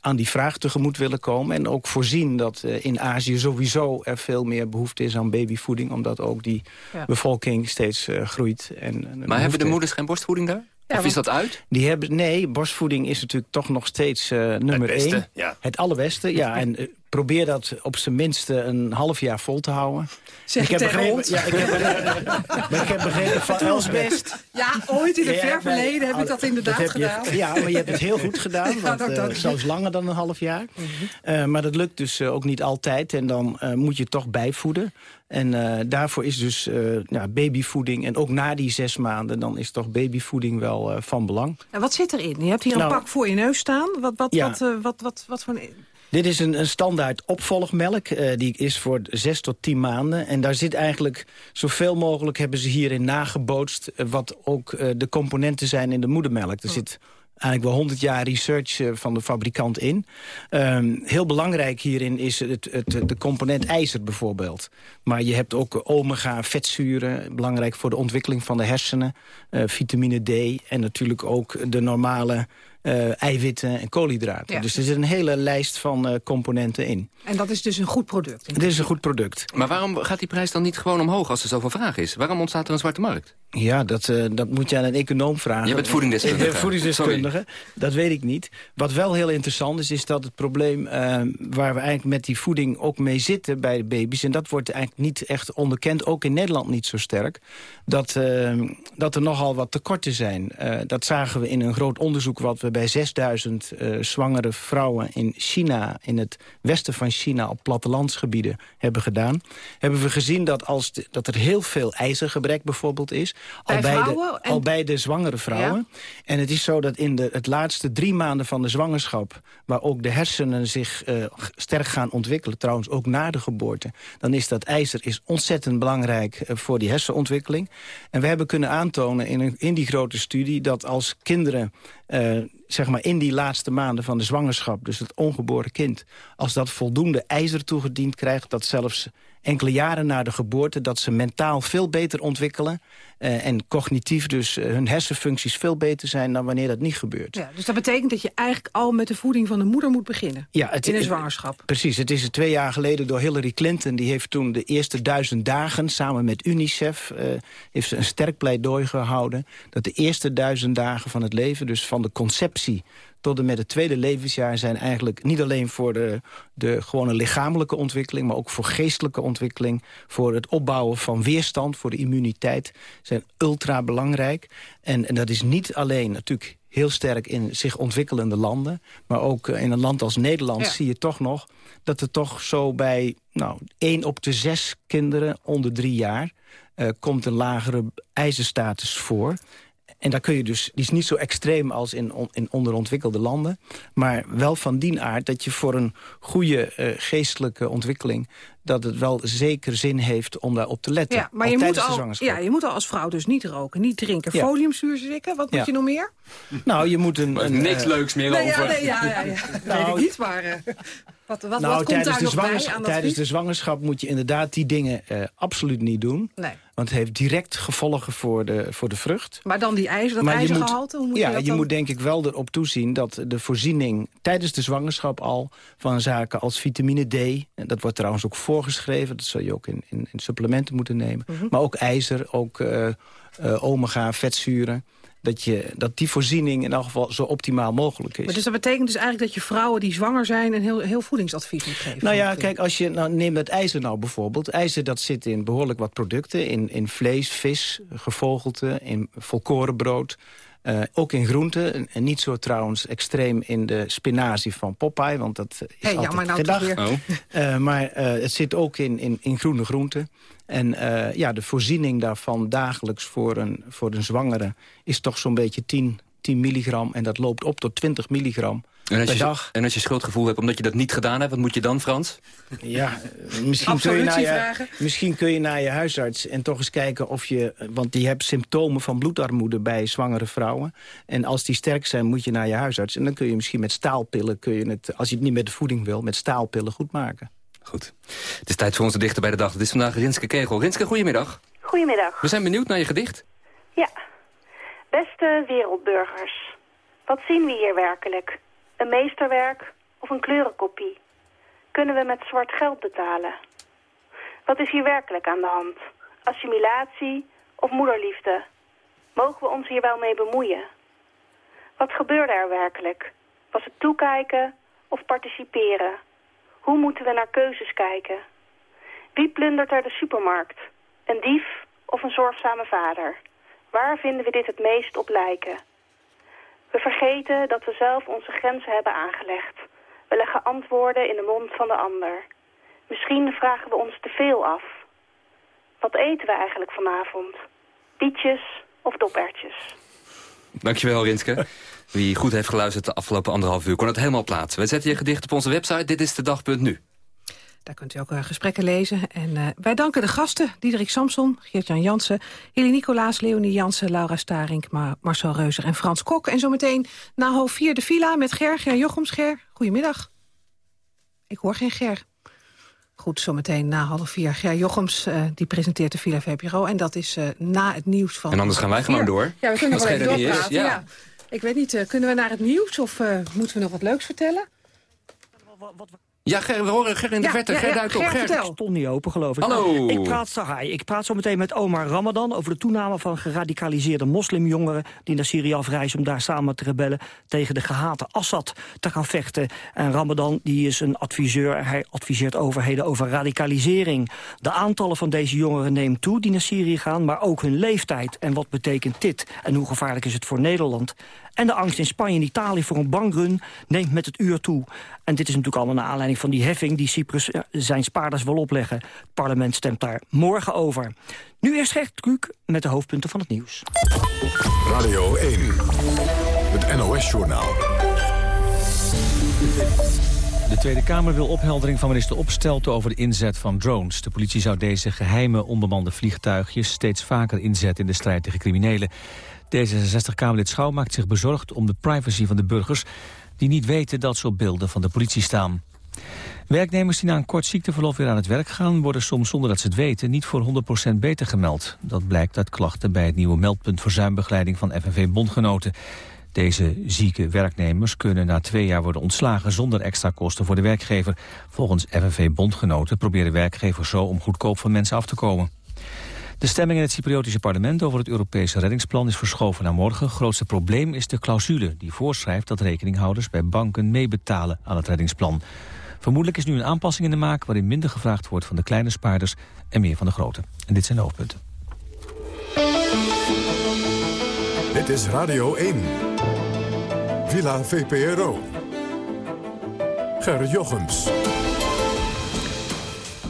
aan die vraag tegemoet willen komen. En ook voorzien dat uh, in Azië sowieso er veel meer behoefte is aan babyvoeding. Omdat ook die ja. bevolking steeds uh, groeit. En, maar hebben de moeders geen borstvoeding daar? Ja, of is dat uit? Die hebben, nee, borstvoeding is natuurlijk toch nog steeds uh, nummer het beste, één. Ja. Het allerbeste, ja. En uh, probeer dat op zijn minste een half jaar vol te houden. Zeg ik heb begrepen, ja, ik heb begrepen, maar ik heb begrepen van ons best. Ja, ooit in het ver verleden heb ik dat inderdaad dat gedaan. Je, ja, maar je hebt het heel goed gedaan. Want, uh, zelfs langer dan een half jaar. Mm -hmm. maar dat lukt dus ook niet altijd. En dan moet je toch bijvoeden. En uh, daarvoor is dus uh, ja, babyvoeding, en ook na die zes maanden... dan is toch babyvoeding wel uh, van belang. En wat zit erin? Je hebt hier nou, een pak voor je neus staan. Wat, wat, ja. wat, wat, wat, wat voor een... Dit is een, een standaard opvolgmelk. die is voor zes tot tien maanden. En daar zit eigenlijk zoveel mogelijk hebben ze hierin nagebootst... wat ook de componenten zijn in de moedermelk. Er zit eigenlijk wel 100 jaar research eh, van de fabrikant in. Um, heel belangrijk hierin is het, het, de component ijzer bijvoorbeeld. Maar je hebt ook omega-vetzuren, belangrijk voor de ontwikkeling van de hersenen. Vitamine D en natuurlijk ook de normale uh, eiwitten en koolhydraten. Ja. Dus er zit een hele lijst van uh, componenten in. En dat is dus een goed product? Het is een goed product. Maar waarom gaat die prijs dan niet gewoon omhoog als er zoveel vraag is? Waarom ontstaat er een zwarte markt? Ja, dat, uh, dat moet je aan een econoom vragen. Je bent voedingsdeskundige. De voedingsdeskundige, dat weet ik niet. Wat wel heel interessant is, is dat het probleem... waar we eigenlijk met die voeding ook mee zitten bij de baby's... en dat wordt eigenlijk niet echt onderkend, ook in Nederland niet zo sterk... dat, dat er nogal wat tekorten zijn. dat zagen we in een groot onderzoek wat we bij 6000 uh, zwangere vrouwen in China... in het westen van China op plattelandsgebieden hebben gedaan... hebben we gezien dat, als de, dat er heel veel ijzergebrek bijvoorbeeld is... Al, bij de, en- al bij de zwangere vrouwen. En het is zo dat in de het laatste drie maanden van de zwangerschap... waar ook de hersenen zich eh, sterk gaan ontwikkelen... trouwens ook na de geboorte... dan is dat ijzer is ontzettend belangrijk eh, voor die hersenontwikkeling. En we hebben kunnen aantonen in, een, in die grote studie... dat als kinderen eh, zeg maar in die laatste maanden van de zwangerschap... dus het ongeboren kind, als dat voldoende ijzer toegediend krijgt... dat zelfs enkele jaren na de geboorte... dat ze mentaal veel beter ontwikkelen... eh, en cognitief dus eh, hun hersenfuncties veel beter zijn... dan wanneer dat niet gebeurt. Ja, dus dat betekent dat je eigenlijk al met de voeding van de moeder moet beginnen. Ja, het, in een zwangerschap. Precies, het is twee jaar geleden door Hillary Clinton. Die heeft toen de eerste duizend dagen samen met UNICEF... eh, heeft ze een sterk pleidooi gehouden... dat de eerste duizend dagen van het leven, dus van de conceptie tot en met het tweede levensjaar zijn eigenlijk niet alleen voor de, de gewone lichamelijke ontwikkeling... maar ook voor geestelijke ontwikkeling, voor het opbouwen van weerstand... voor de immuniteit, zijn ultra belangrijk. En, en dat is niet alleen natuurlijk heel sterk in zich ontwikkelende landen... maar ook eh, in een land als Nederland Ja. zie je toch nog... dat er toch zo bij nou, 1 op de zes kinderen onder drie jaar... eh, komt een lagere ijzerstatus voor... En daar kun je dus, die is niet zo extreem als in, on- in onderontwikkelde landen. Maar wel van die aard dat je voor een goede eh, geestelijke ontwikkeling... dat het wel zeker zin heeft om daarop te letten. Ja, maar je moet, al, ja, je moet al als vrouw dus niet roken, niet drinken. Ja. Foliumzuur slikken, wat moet Ja. je nog meer? Nou, je moet een... een niks eh, leuks meer Nee, ja, over. nee, ja, ja, ja. Nou, weet ik niet, maar eh, wat, wat, nou, wat komt tijdens, daar de bij tijdens de zwangerschap moet je inderdaad die dingen eh, absoluut niet doen. Nee. Want het heeft direct gevolgen voor de, voor de vrucht. Maar dan die ijzer, dat Maar ijzergehalte, moet ja, je dat je dan? moet denk ik wel erop toezien dat de voorziening tijdens de zwangerschap al van zaken als vitamine D, en dat wordt trouwens ook voorgeschreven, dat zul je ook in, in, in supplementen moeten nemen, Mhm. maar ook ijzer, ook eh, eh, omega, vetzuren, dat, je, dat die voorziening in elk geval zo optimaal mogelijk is. Maar dus dat betekent dus eigenlijk dat je vrouwen die zwanger zijn... een heel, heel voedingsadvies moet geven? Nou ja, kijk, als je nou, neem het ijzer nou bijvoorbeeld. IJzer dat zit in behoorlijk wat producten. In, in vlees, vis, gevogelte, in volkorenbrood. eh, ook in groenten. En, niet zo trouwens extreem in de spinazie van Popeye. Want dat is altijd nou gedag. toch weer. Eh, maar eh, het zit ook in, in, in groene groenten. En eh, ja, de voorziening daarvan dagelijks voor een, voor een zwangere... is toch zo'n beetje 10, 10 milligram. En dat loopt op tot 20 milligram En als, per je, dag. en als je schuldgevoel hebt omdat je dat niet gedaan hebt, wat moet je dan, Frans? Ja, misschien kun, je naar je, vragen. misschien kun je naar je huisarts en toch eens kijken of je... Want die hebt symptomen van bloedarmoede bij zwangere vrouwen. En als die sterk zijn, moet je naar je huisarts. En dan kun je misschien met staalpillen, kun je het, als je het niet met de voeding wil... met staalpillen goed maken. Goed. Het is tijd voor onze dichter bij de dag. Het is vandaag Rinske Kegel. Rinske, goedemiddag. Goedemiddag. We zijn benieuwd naar je gedicht. Ja. Beste wereldburgers, wat zien we hier werkelijk? Een meesterwerk of een kleurenkopie? Kunnen we met zwart geld betalen? Wat is hier werkelijk aan de hand? Assimilatie of moederliefde? Mogen we ons hier wel mee bemoeien? Wat gebeurde er werkelijk? Was het toekijken of participeren? Hoe moeten we naar keuzes kijken? Wie plundert er de supermarkt? Een dief of een zorgzame vader? Waar vinden we dit het meest op lijken? We vergeten dat we zelf onze grenzen hebben aangelegd. We leggen antwoorden in de mond van de ander. Misschien vragen we ons te veel af. Wat eten we eigenlijk vanavond? Bietjes of dopertjes? Dankjewel, Rinske. Wie goed heeft geluisterd de afgelopen anderhalf uur kon het helemaal plaatsen. We zetten je gedicht op onze website. Dit is de dag.nu. Daar kunt u ook uh, gesprekken lezen. En uh, wij danken de gasten, Diederik Samson, Geert-Jan Jansen... Heli Nicolaas, Leonie Jansen, Laura Starink, Mar Marcel Reuzer en Frans Kok. En zometeen na half vier de villa met Ger, Ger Jochems. Ger, goedemiddag. Ik hoor geen Ger. Goed, zometeen na half vier. Ger Jochems, uh, die presenteert de Villa VPRO. En dat is na het nieuws van... En anders gaan wij gewoon door. Ja, we kunnen wel even doorpraten. Ja. ja. Ik weet niet, kunnen we naar het nieuws of moeten we nog wat leuks vertellen? Ja, Ger, we horen Ger in de Ja, verte. ja, Ger, ja, op. Ger, stond niet open, geloof ik. Hallo. Ik praat, zo, hi, ik praat zo meteen met Omar Ramadan over de toename van geradicaliseerde moslimjongeren... die naar Syrië afreizen om daar samen te rebellen tegen de gehate Assad te gaan vechten. En Ramadan die is een adviseur, hij adviseert overheden over radicalisering. De aantallen van deze jongeren neemt toe die naar Syrië gaan... maar ook hun leeftijd. En wat betekent dit? En hoe gevaarlijk is het voor Nederland? En de angst in Spanje en Italië voor een bankrun neemt met het uur toe. En dit is natuurlijk allemaal naar aanleiding van die heffing... die Cyprus eh, zijn spaarders wil opleggen. Het parlement stemt daar morgen over. Nu eerst Gert Kluk met de hoofdpunten van het nieuws. Radio 1, het NOS-journaal. De Tweede Kamer wil opheldering van minister Opstelten over de inzet van drones. De politie zou deze geheime onbemande vliegtuigjes steeds vaker inzetten in de strijd tegen criminelen. D66-Kamerlid Schouw maakt zich bezorgd om de privacy van de burgers... die niet weten dat ze op beelden van de politie staan. Werknemers die na een kort ziekteverlof weer aan het werk gaan... worden soms zonder dat ze het weten niet voor 100% beter gemeld. Dat blijkt uit klachten bij het nieuwe meldpunt verzuimbegeleiding van FNV Bondgenoten. Deze zieke werknemers kunnen na twee jaar worden ontslagen zonder extra kosten voor de werkgever. Volgens FNV Bondgenoten proberen werkgevers zo om goedkoop van mensen af te komen. De stemming in het Cypriotische parlement over het Europese reddingsplan is verschoven naar morgen. Grootste probleem is de clausule die voorschrijft dat rekeninghouders bij banken meebetalen aan het reddingsplan. Vermoedelijk is nu een aanpassing in de maak waarin minder gevraagd wordt van de kleine spaarders en meer van de grote. En dit zijn de hoofdpunten. Dit is Radio 1. Villa VPRO. Ger Jochems.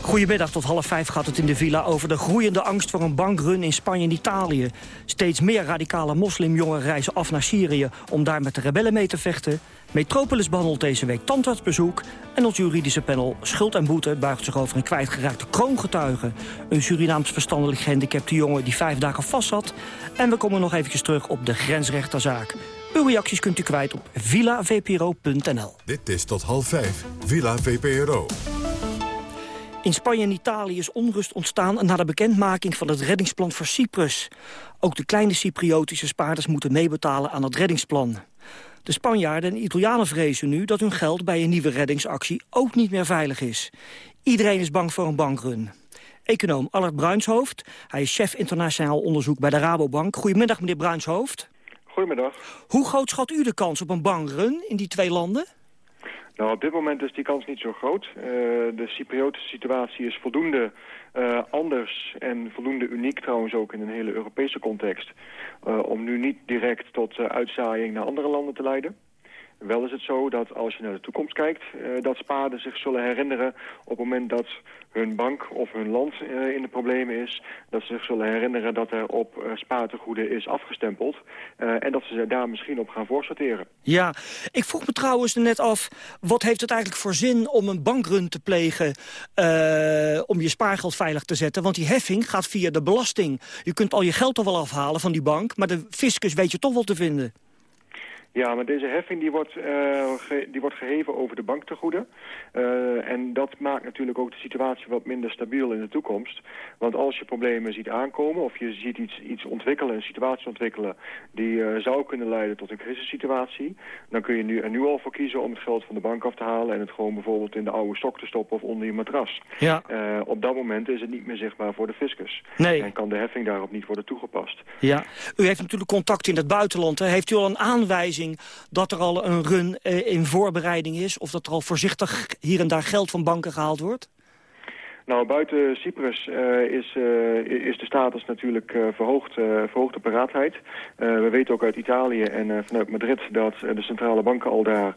Goedemiddag, tot half vijf gaat het in de villa over de groeiende angst voor een bankrun in Spanje en Italië. Steeds meer radicale moslimjongeren reizen af naar Syrië om daar met de rebellen mee te vechten. Metropolis behandelt deze week tandartsbezoek. En ons juridische panel Schuld en Boete buigt zich over een kwijtgeraakte kroongetuige. Een Surinaams verstandelijk gehandicapte jongen die vijf dagen vast zat. En we komen nog eventjes terug op de grensrechterzaak. Uw reacties kunt u kwijt op villavpro.nl. Dit is tot half vijf, Villa VPRO. In Spanje en Italië is onrust ontstaan na de bekendmaking van het reddingsplan voor Cyprus. Ook de kleine Cypriotische spaarders moeten meebetalen aan het reddingsplan. De Spanjaarden en Italianen vrezen nu dat hun geld bij een nieuwe reddingsactie ook niet meer veilig is. Iedereen is bang voor een bankrun. Econoom Allard Bruinshoofd, hij is chef internationaal onderzoek bij de Rabobank. Goedemiddag meneer Bruinshoofd. Goedemiddag. Hoe groot schat u de kans op een bankrun in die twee landen? Nou, op dit moment is die kans niet zo groot. Uh, de Cypriotische situatie is voldoende uh, anders en voldoende uniek trouwens ook in een hele Europese context... Uh, om nu niet direct tot uitzaaiing naar andere landen te leiden. Wel is het zo dat als je naar de toekomst kijkt... dat spaarders zich zullen herinneren op het moment dat hun bank of hun land uh, in de problemen is... dat ze zich zullen herinneren dat er op uh, spaartegoeden is afgestempeld... En dat ze daar misschien op gaan voorsorteren. Ja, ik vroeg me trouwens net af... wat heeft het eigenlijk voor zin om een bankrun te plegen... om je spaargeld veilig te zetten? Want die heffing gaat via de belasting. Je kunt al je geld er wel afhalen van die bank... maar de fiscus weet je toch wel te vinden. Ja, maar deze heffing die wordt, uh, ge die wordt geheven over de banktegoeden. Uh, en dat maakt natuurlijk ook de situatie wat minder stabiel in de toekomst. Want als je problemen ziet aankomen of je ziet iets, iets ontwikkelen, een situatie ontwikkelen... die uh, zou kunnen leiden tot een crisissituatie... dan kun je nu, er nu al voor kiezen om het geld van de bank af te halen... en het gewoon bijvoorbeeld in de oude stok te stoppen of onder je matras. Ja. op dat moment is het niet meer zichtbaar voor de fiscus. Nee. En kan de heffing daarop niet worden toegepast. Ja. U heeft natuurlijk contact in het buitenland. Hè? Heeft u al een aanwijzing dat er al een run uh, in voorbereiding is... of dat er al voorzichtig hier en daar geld van banken gehaald wordt? Nou, buiten Cyprus uh, is, uh, is de status natuurlijk uh, verhoogd, verhoogde paraatheid. we weten ook uit Italië en vanuit Madrid dat de centrale banken al daar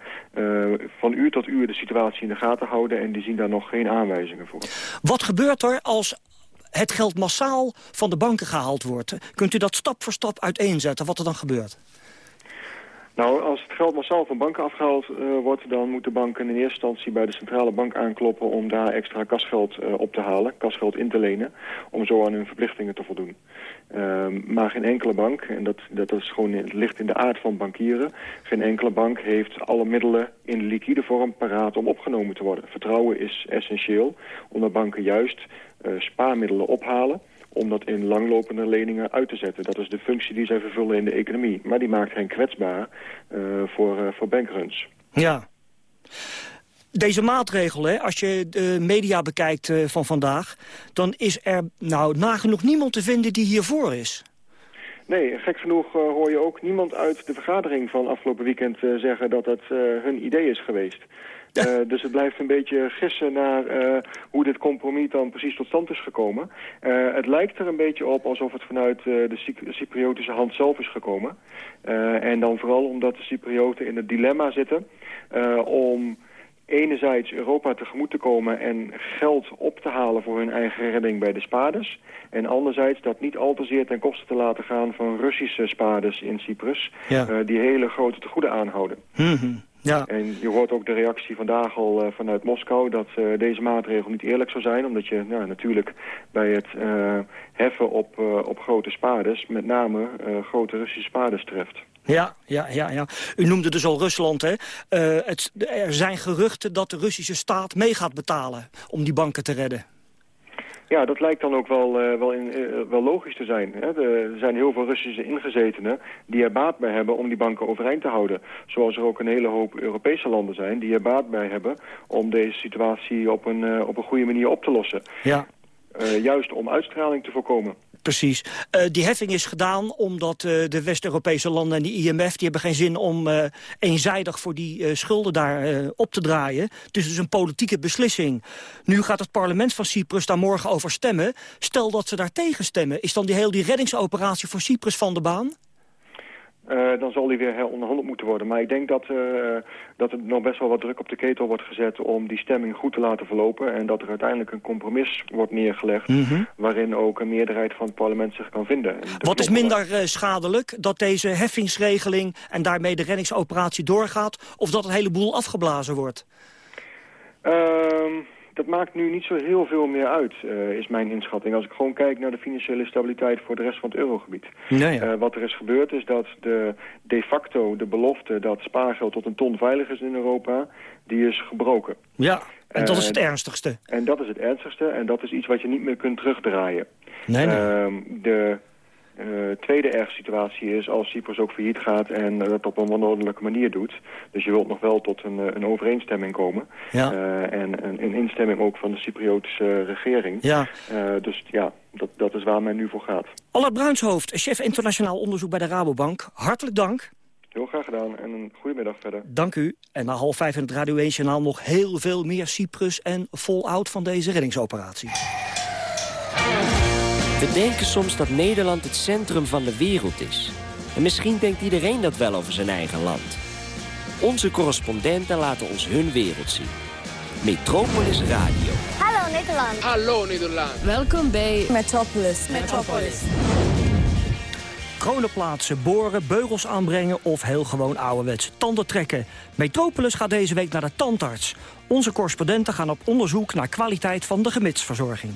van uur tot uur de situatie in de gaten houden. En die zien daar nog geen aanwijzingen voor. Wat gebeurt er als het geld massaal van de banken gehaald wordt? Kunt u dat stap voor stap uiteenzetten wat er dan gebeurt? Nou, als het geld massaal van banken afgehaald uh, wordt... dan moeten banken in eerste instantie bij de centrale bank aankloppen... om daar extra kasgeld uh, op te halen, kasgeld in te lenen... om zo aan hun verplichtingen te voldoen. Uh, maar geen enkele bank, en dat, dat is gewoon, het ligt in de aard van bankieren... geen enkele bank heeft alle middelen in liquide vorm paraat om opgenomen te worden. Vertrouwen is essentieel, omdat banken juist uh, spaarmiddelen ophalen om dat in langlopende leningen uit te zetten. Dat is de functie die zij vervullen in de economie. Maar die maakt hen kwetsbaar uh, voor, uh, voor bankruns. Ja. Deze maatregel, hè, als je de media bekijkt uh, van vandaag... dan is er nou nagenoeg niemand te vinden die hiervoor is. Nee, gek genoeg uh, hoor je ook niemand uit de vergadering van afgelopen weekend uh, zeggen dat het uh, hun idee is geweest. Ja. Uh, dus het blijft een beetje gissen naar uh, hoe dit compromis dan precies tot stand is gekomen. Uh, het lijkt er een beetje op alsof het vanuit de Cypriotische hand zelf is gekomen. en dan vooral omdat de Cyprioten in het dilemma zitten om enerzijds Europa tegemoet te komen en geld op te halen voor hun eigen redding bij de spaarders. En anderzijds dat niet al te zeer ten koste te laten gaan van Russische spaarders in Cyprus. Ja. die hele grote tegoeden aanhouden. Mm -hmm. Ja. En je hoort ook de reactie vandaag al uh, vanuit Moskou dat uh, deze maatregel niet eerlijk zou zijn. Omdat je nou, natuurlijk bij het uh, heffen op, op grote spaarders met name grote Russische spaarders treft. Ja, ja, ja, ja. U noemde dus al Rusland. Hè? het, er zijn geruchten dat de Russische staat mee gaat betalen om die banken te redden. Ja, dat lijkt dan ook wel, uh, wel, in, uh, wel logisch te zijn. Hè? De, er zijn heel veel Russische ingezetenen die er baat bij hebben om die banken overeind te houden. Zoals er ook een hele hoop Europese landen zijn die er baat bij hebben om deze situatie op een, uh, op een goede manier op te lossen. Ja. juist om uitstraling te voorkomen. Precies. Uh, die heffing is gedaan omdat uh, de West-Europese landen en de IMF... die hebben geen zin om uh, eenzijdig voor die schulden daar op te draaien. Het is dus een politieke beslissing. Nu gaat het parlement van Cyprus daar morgen over stemmen. Stel dat ze daar tegen stemmen. Is dan die heel die reddingsoperatie voor Cyprus van de baan? Uh, dan zal die weer onderhandeld moeten worden. Maar ik denk dat, uh, dat er nog best wel wat druk op de ketel wordt gezet om die stemming goed te laten verlopen. En dat er uiteindelijk een compromis wordt neergelegd mm -hmm. waarin ook een meerderheid van het parlement zich kan vinden. Wat is minder uh, schadelijk? Dat deze heffingsregeling en daarmee de reddingsoperatie doorgaat? Of dat een heleboel afgeblazen wordt? Ehm, dat maakt nu niet zo heel veel meer uit, uh, is mijn inschatting. Als ik gewoon kijk naar de financiële stabiliteit voor de rest van het eurogebied. Nee, ja. uh, wat er is gebeurd is dat de, de facto de belofte dat spaargeld tot een ton veilig is in Europa, die is gebroken. Ja, en dat is het uh, ernstigste. En dat is het ernstigste en dat is iets wat je niet meer kunt terugdraaien. Nee, nee. Ehm, de uh, tweede erg situatie is als Cyprus ook failliet gaat en dat op een wanordelijke manier doet. Dus je wilt nog wel tot een, een overeenstemming komen. Ja. Uh, en een, een, instemming ook van de Cypriotische regering. Ja. Uh, dus ja, dat, dat is waar men nu voor gaat. Allard Bruinshoofd, chef internationaal onderzoek bij de Rabobank. Hartelijk dank. Heel graag gedaan en een goede middag verder. Dank u. En na half vijf in het Radio 1-journaal nog heel veel meer Cyprus en fallout van deze reddingsoperatie. We denken soms dat Nederland het centrum van de wereld is. En misschien denkt iedereen dat wel over zijn eigen land. Onze correspondenten laten ons hun wereld zien. Metropolis Radio. Hallo Nederland. Hallo Nederland. Welkom bij Metropolis. Metropolis. Kronen plaatsen, boren, beugels aanbrengen of heel gewoon ouderwets tanden trekken. Metropolis gaat deze week naar de tandarts. Onze correspondenten gaan op onderzoek naar kwaliteit van de gemitsverzorging.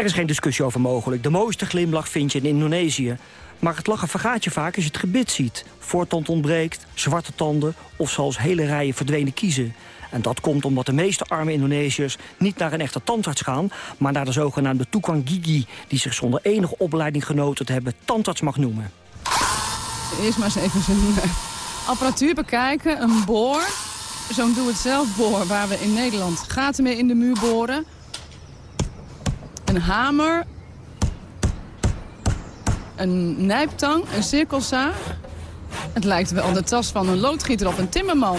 Er is geen discussie over mogelijk. De mooiste glimlach vind je in Indonesië. Maar het lachen vergaat je vaak als je het gebit ziet. Voortand ontbreekt, zwarte tanden of zelfs hele rijen verdwenen kiezen. En dat komt omdat de meeste arme Indonesiërs niet naar een echte tandarts gaan... maar naar de zogenaamde tukang gigi... die zich zonder enige opleiding genoten te hebben tandarts mag noemen. Eerst maar eens even zijn apparatuur bekijken. Een boor, zo'n doe-het-zelf boor... waar we in Nederland gaten mee in de muur boren een hamer, een nijptang, een cirkelzaag. Het lijkt wel de tas van een loodgieter of een timmerman.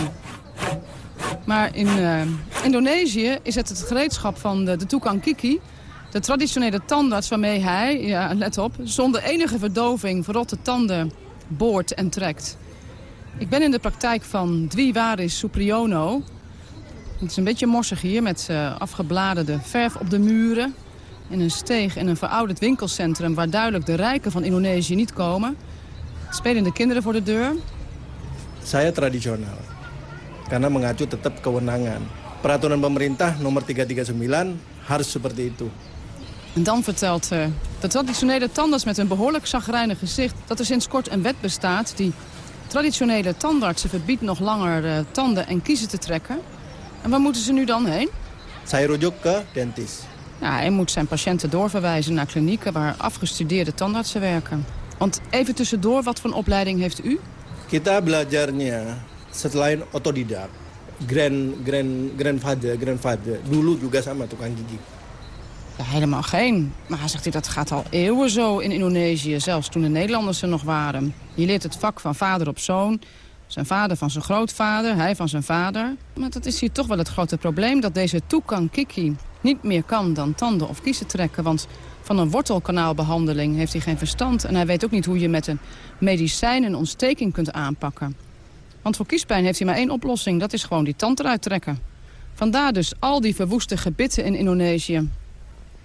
Maar in uh, Indonesië is het het gereedschap van de, de Kiki... de traditionele tandarts waarmee hij, ja, let op... zonder enige verdoving verrotte tanden boort en trekt. Ik ben in de praktijk van Dwi Waris Supriono. Het is een beetje morsig hier met uh, afgebladerde verf op de muren in een steeg in een verouderd winkelcentrum... waar duidelijk de rijken van Indonesië niet komen. Spelende kinderen voor de deur. Saya tradisional. Karena mengacu tetap kewenangan. Peraturan pemerintah nomor 339 harus seperti itu. En dan vertelt uh, de traditionele tandarts met een behoorlijk zagrijnig gezicht... dat er sinds kort een wet bestaat die traditionele tandartsen verbiedt... nog langer uh, tanden en kiezen te trekken. En waar moeten ze nu dan heen? Saya rujuk ke dentist. Ja, hij moet zijn patiënten doorverwijzen naar klinieken... waar afgestudeerde tandartsen werken. Want even tussendoor, wat voor opleiding heeft u? Kita belajarnya selain otodidak. Grand, grand, grandfather, grandfather. Dulu juga sama tukang gigi. Ja, helemaal geen. Maar hij zegt hij, dat gaat al eeuwen zo in Indonesië. Zelfs toen de Nederlanders er nog waren. Je leert het vak van vader op zoon. Zijn vader van zijn grootvader, hij van zijn vader. Maar dat is hier toch wel het grote probleem... dat deze Tukang Kiki niet meer kan dan tanden of kiezen trekken. Want van een wortelkanaalbehandeling heeft hij geen verstand. En hij weet ook niet hoe je met een medicijn een ontsteking kunt aanpakken. Want voor kiespijn heeft hij maar één oplossing. Dat is gewoon die tand eruit trekken. Vandaar dus al die verwoeste gebitten in Indonesië.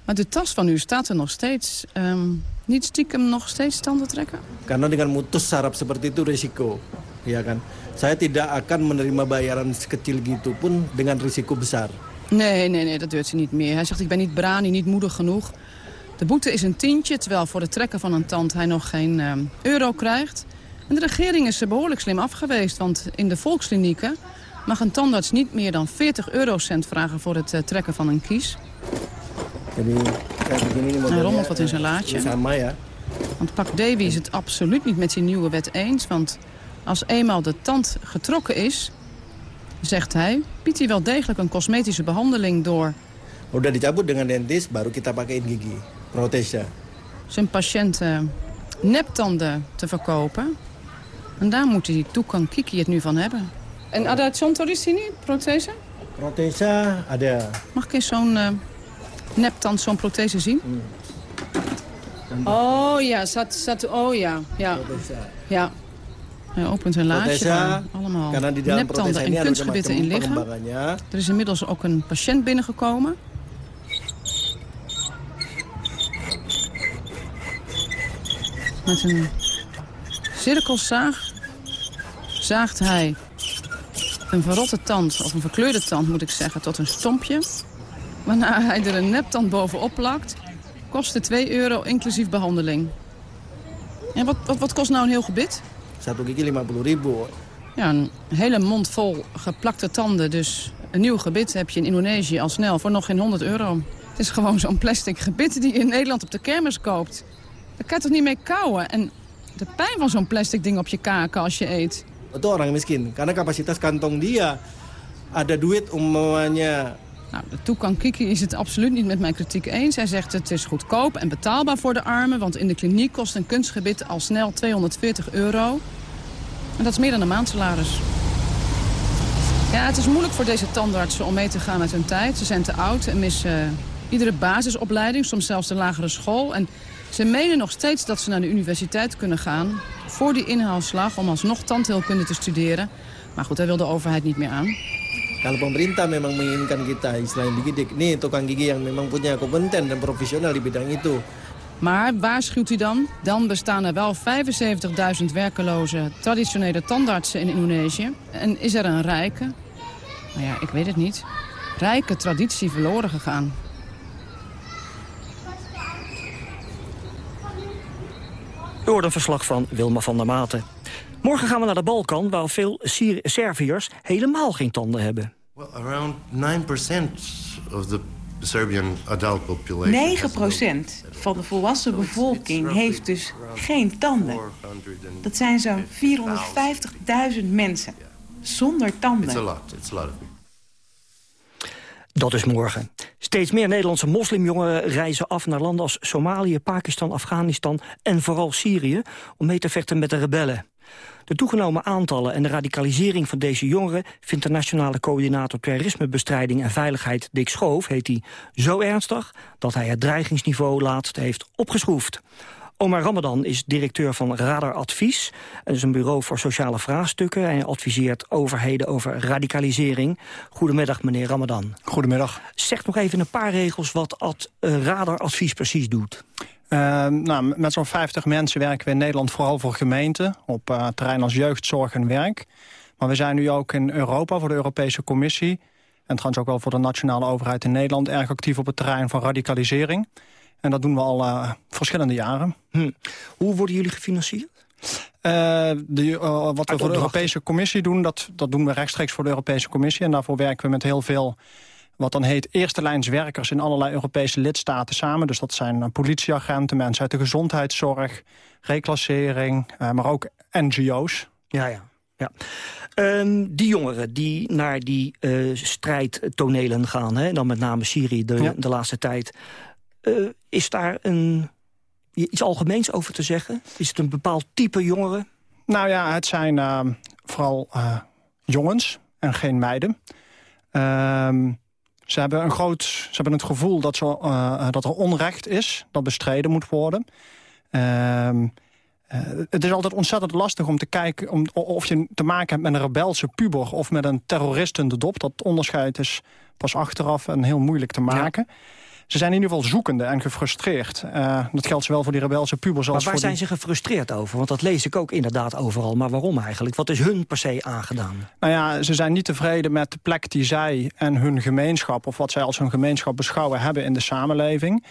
Maar de tas van u staat er nog steeds. Um, niet stiekem nog steeds tanden trekken? Karena dengan mutus saraf seperti itu risiko. Ya kan? Saya tidak akan menerima bayaran sekecil gitu pun dengan risiko besar. Nee, nee, nee, dat doet ze niet meer. Hij zegt, ik ben niet brani, niet moedig genoeg. De boete is een tientje, terwijl voor het trekken van een tand hij nog geen uh, euro krijgt. En de regering is er behoorlijk slim afgeweest, want in de volksklinieken mag een tandarts niet meer dan 40 eurocent vragen voor het uh, trekken van een kies. Hij rommelt wat in zijn laadje. Want Pak Davy is het absoluut niet met die nieuwe wet eens, want als eenmaal de tand getrokken is, zegt hij, biedt hij wel degelijk een cosmetische behandeling door. Udah dicabut dengan dentist, baru kita pakein gigi. Protesa. Zijn patiënten neptanden te verkopen. En daar moet die Toekan Kiki het nu van hebben. En ada contoh di sini, prothese? Protesa ada. Mag ik eens zo'n uh, neptand, zo'n prothese zien? Hmm. Oh ja, zat, zat, oh ja, ja. Ja. Hij opent een laadje waar allemaal neptanden en kunstgebitten in liggen. Er is inmiddels ook een patiënt binnengekomen. Met een cirkelzaag zaagt hij een verrotte tand, of een verkleurde tand moet ik zeggen, tot een stompje. Waarna hij er een neptand bovenop plakt. Kostte 2 euro inclusief behandeling. En wat, wat, wat kost nou een heel gebit? Satu gigi 50 ribu. Ja, een hele mond vol geplakte tanden. Dus een nieuw gebit heb je in Indonesië al snel voor nog geen 100 euro. Het is gewoon zo'n plastic gebit die je in Nederland op de kermis koopt. Daar kan je toch niet mee kauwen? En de pijn van zo'n plastic ding op je kaken als je eet. Itu orang miskin. Karena kapasitas kantong dia ada duit umpamanya nou, de Toekan Kiki is het absoluut niet met mijn kritiek eens. Hij zegt het is goedkoop en betaalbaar voor de armen... want in de kliniek kost een kunstgebit al snel 240 euro. En dat is meer dan een maandsalaris. Ja, het is moeilijk voor deze tandartsen om mee te gaan met hun tijd. Ze zijn te oud en missen iedere basisopleiding, soms zelfs de lagere school. En ze menen nog steeds dat ze naar de universiteit kunnen gaan... voor die inhaalslag om alsnog tandheelkunde te studeren. Maar goed, daar wil de overheid niet meer aan. Kalau pemerintah memang menginginkan kita istilahnya dididik, nih tukang gigi yang memang punya kompeten dan profesional di bidang itu. Maar waarschuwt u dan? Dan bestaan er wel 75.000 werkeloze traditionele tandartsen in Indonesië. En is er een rijke, nou ja, ik weet het niet, rijke traditie verloren gegaan. U hoort een verslag van Wilma van der Maten. Morgen gaan we naar de Balkan, waar veel Syri Serviërs helemaal geen tanden hebben. Well, around 9% of the Serbian adult population 9% van de volwassen bevolking heeft dus geen tanden. Dat zijn zo'n 450.000 mensen zonder tanden. It's a lot. It's a lot of Dat is morgen. Steeds meer Nederlandse moslimjongeren reizen af naar landen als Somalië, Pakistan, Afghanistan en vooral Syrië om mee te vechten met de rebellen. De toegenomen aantallen en de radicalisering van deze jongeren... vindt de Nationale Coördinator Terrorismebestrijding en Veiligheid Dick Schoof... heet hij zo ernstig dat hij het dreigingsniveau laatst heeft opgeschroefd. Omar Ramadan is directeur van Radar Advies. Dat is een bureau voor sociale vraagstukken. Hij adviseert overheden over radicalisering. Goedemiddag, meneer Ramadan. Goedemiddag. Zeg nog even een paar regels wat Ad, uh, Radar Advies precies doet. Uh, nou, met zo'n 50 mensen werken we in Nederland vooral voor gemeenten... op uh, terrein als jeugdzorg en werk. Maar we zijn nu ook in Europa voor de Europese Commissie... en trouwens ook wel voor de nationale overheid in Nederland... erg actief op het terrein van radicalisering. En dat doen we al uh, verschillende jaren. Hm. Hoe worden jullie gefinancierd? Uh, de, wat we voor de Europese Commissie doen, dat, dat doen we rechtstreeks voor de Europese Commissie. En daarvoor werken we met heel veel wat dan heet eerste lijnswerkers in allerlei Europese lidstaten samen. Dus dat zijn politieagenten, mensen uit de gezondheidszorg, reclassering, uh, maar ook NGO's. Ja, ja. ja. Um, die jongeren die naar die uh, strijdtonelen gaan, hè, dan met name Syrië de, ja. de laatste tijd... Uh, is daar een, iets algemeens over te zeggen? Is het een bepaald type jongeren? Nou ja, het zijn uh, vooral jongens en geen meiden. Ehm, ze hebben, een groot, ze hebben het gevoel dat, zo, uh, dat er onrecht is, dat bestreden moet worden. Uh, uh, het is altijd ontzettend lastig om te kijken om, of je te maken hebt met een rebelse puber... of met een terrorist in de dop. Dat onderscheid is pas achteraf en heel moeilijk te maken. Ja. Ze zijn in ieder geval zoekende en gefrustreerd. Uh, dat geldt zowel voor die rebelse pubers als maar waar voor zijn ze gefrustreerd over? Want dat lees ik ook inderdaad overal. Maar waarom eigenlijk? Wat is hun per se aangedaan? Nou ja, ze zijn niet tevreden met de plek die zij en hun gemeenschap... of wat zij als hun gemeenschap beschouwen hebben in de samenleving.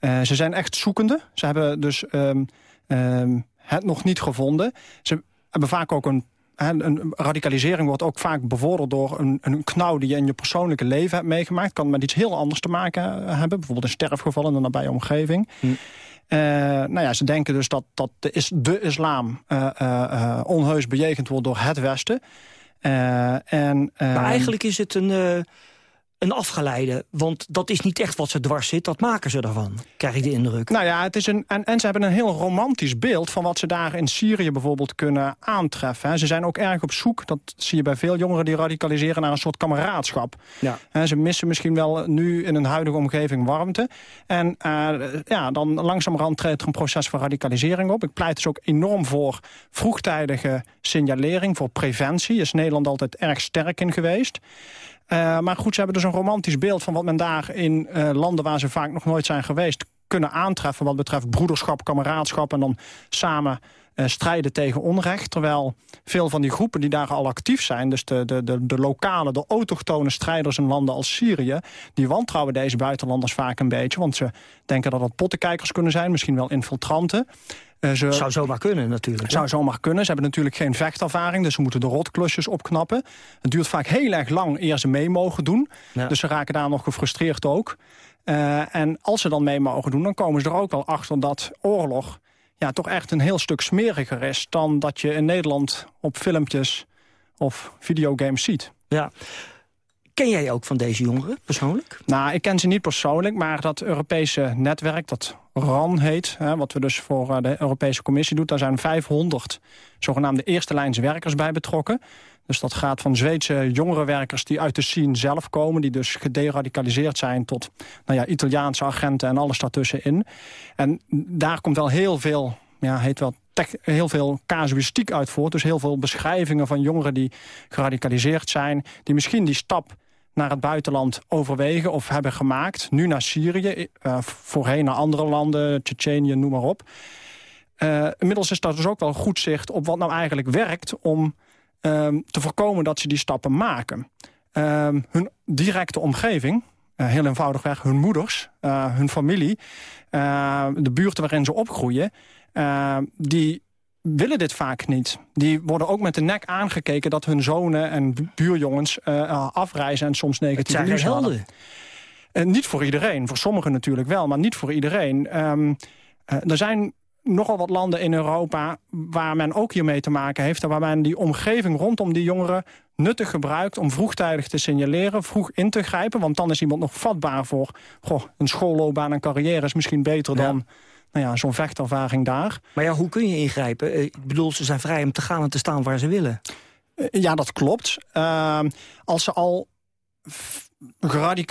Uh, ze zijn echt zoekende. Ze hebben dus um, um, het nog niet gevonden. Ze hebben vaak ook een een radicalisering wordt ook vaak bevorderd door een, een knauw die je in je persoonlijke leven hebt meegemaakt. Kan met iets heel anders te maken hebben. Bijvoorbeeld een sterfgeval in de nabije omgeving. Hm. Uh, nou ja, ze denken dus dat, dat de, is, de islam uh, uh, onheus bejegend wordt door het Westen. en, maar eigenlijk is het een een afgeleide. Want dat is niet echt wat ze dwars zit, dat maken ze ervan, krijg ik de indruk. Nou ja, het is een, en, en ze hebben een heel romantisch beeld... van wat ze daar in Syrië bijvoorbeeld kunnen aantreffen. Ze zijn ook erg op zoek, dat zie je bij veel jongeren die radicaliseren... naar een soort kameraadschap. Ja. Ze missen misschien wel nu in een huidige omgeving warmte. En uh, ja, dan langzamerhand treedt er een proces van radicalisering op. Ik pleit dus ook enorm voor vroegtijdige signalering, voor preventie. Is Nederland altijd erg sterk in geweest. Uh, maar goed, ze hebben dus een romantisch beeld van wat men daar in uh, landen waar ze vaak nog nooit zijn geweest kunnen aantreffen wat betreft broederschap, kameraadschap en dan samen uh, strijden tegen onrecht. Terwijl veel van die groepen die daar al actief zijn... dus de, de, de, de lokale, de autochtone strijders in landen als Syrië... die wantrouwen deze buitenlanders vaak een beetje. Want ze denken dat het pottenkijkers kunnen zijn, misschien wel infiltranten. Ze, zou zomaar kunnen natuurlijk. Zou zomaar kunnen. Ze hebben natuurlijk geen vechtervaring, dus ze moeten de rotklusjes opknappen. Het duurt vaak heel erg lang eer ze mee mogen doen. Ja. Dus ze raken daar nog gefrustreerd ook. Uh, en als ze dan mee mogen doen, dan komen ze er ook wel achter dat oorlog ja, toch echt een heel stuk smeriger is... dan dat je in Nederland op filmpjes of videogames ziet. Ja. Ken jij ook van deze jongeren persoonlijk? Nou, ik ken ze niet persoonlijk, maar dat Europese netwerk, dat RAN heet... Hè, wat we dus voor de Europese Commissie doen... daar zijn 500 zogenaamde eerste lijns werkers bij betrokken. Dus dat gaat van Zweedse jongerenwerkers die uit de scene zelf komen... die dus gederadicaliseerd zijn tot nou ja, Italiaanse agenten en alles daartussenin. En daar komt wel heel veel, ja, heet wel heel veel casuïstiek uit voort. Dus heel veel beschrijvingen van jongeren die geradicaliseerd zijn... die misschien die stap naar het buitenland overwegen of hebben gemaakt. Nu naar Syrië, uh, voorheen naar andere landen, Tsjetsjenië, noem maar op. Uh, inmiddels is dat dus ook wel goed zicht op wat nou eigenlijk werkt... om um, te voorkomen dat ze die stappen maken. Um, hun directe omgeving, uh, heel eenvoudigweg hun moeders, hun familie... De buurten waarin ze opgroeien, die willen dit vaak niet. Die worden ook met de nek aangekeken dat hun zonen en buurjongens afreizen... en soms negatief nieuws helden. niet voor iedereen, voor sommigen natuurlijk wel, maar niet voor iedereen. Um, er zijn nogal wat landen in Europa waar men ook hiermee te maken heeft... en waar men die omgeving rondom die jongeren nuttig gebruikt... om vroegtijdig te signaleren, vroeg in te grijpen. Want dan is iemand nog vatbaar voor goh, een schoolloopbaan en carrière... is misschien beter ja. dan nou ja, zo'n vechtervaring daar. Maar ja, hoe kun je ingrijpen? Ik bedoel, ze zijn vrij om te gaan en te staan waar ze willen. Ja, dat klopt. Uh, als ze al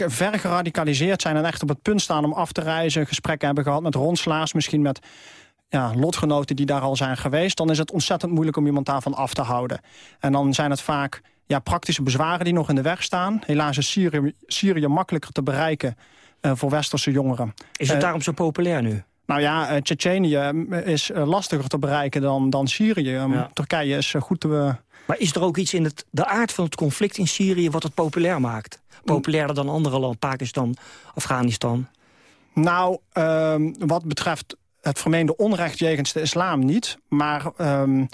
ver geradicaliseerd zijn en echt op het punt staan om af te reizen... gesprekken hebben gehad met rondslaars, misschien met ja, lotgenoten die daar al zijn geweest... dan is het ontzettend moeilijk om iemand daarvan af te houden. En dan zijn het vaak ja, praktische bezwaren die nog in de weg staan. Helaas is Syrië, Syrië makkelijker te bereiken uh, voor westerse jongeren. Is het uh, daarom zo populair nu? Nou ja, uh, Tsjetsjenië is lastiger te bereiken dan, dan Syrië. Ja. Turkije is goed te... Maar is er ook iets in het, de aard van het conflict in Syrië... wat het populair maakt? Populairder dan andere landen, Pakistan, Afghanistan? Nou, um, wat betreft het vermeende onrecht jegens de islam niet. Maar um,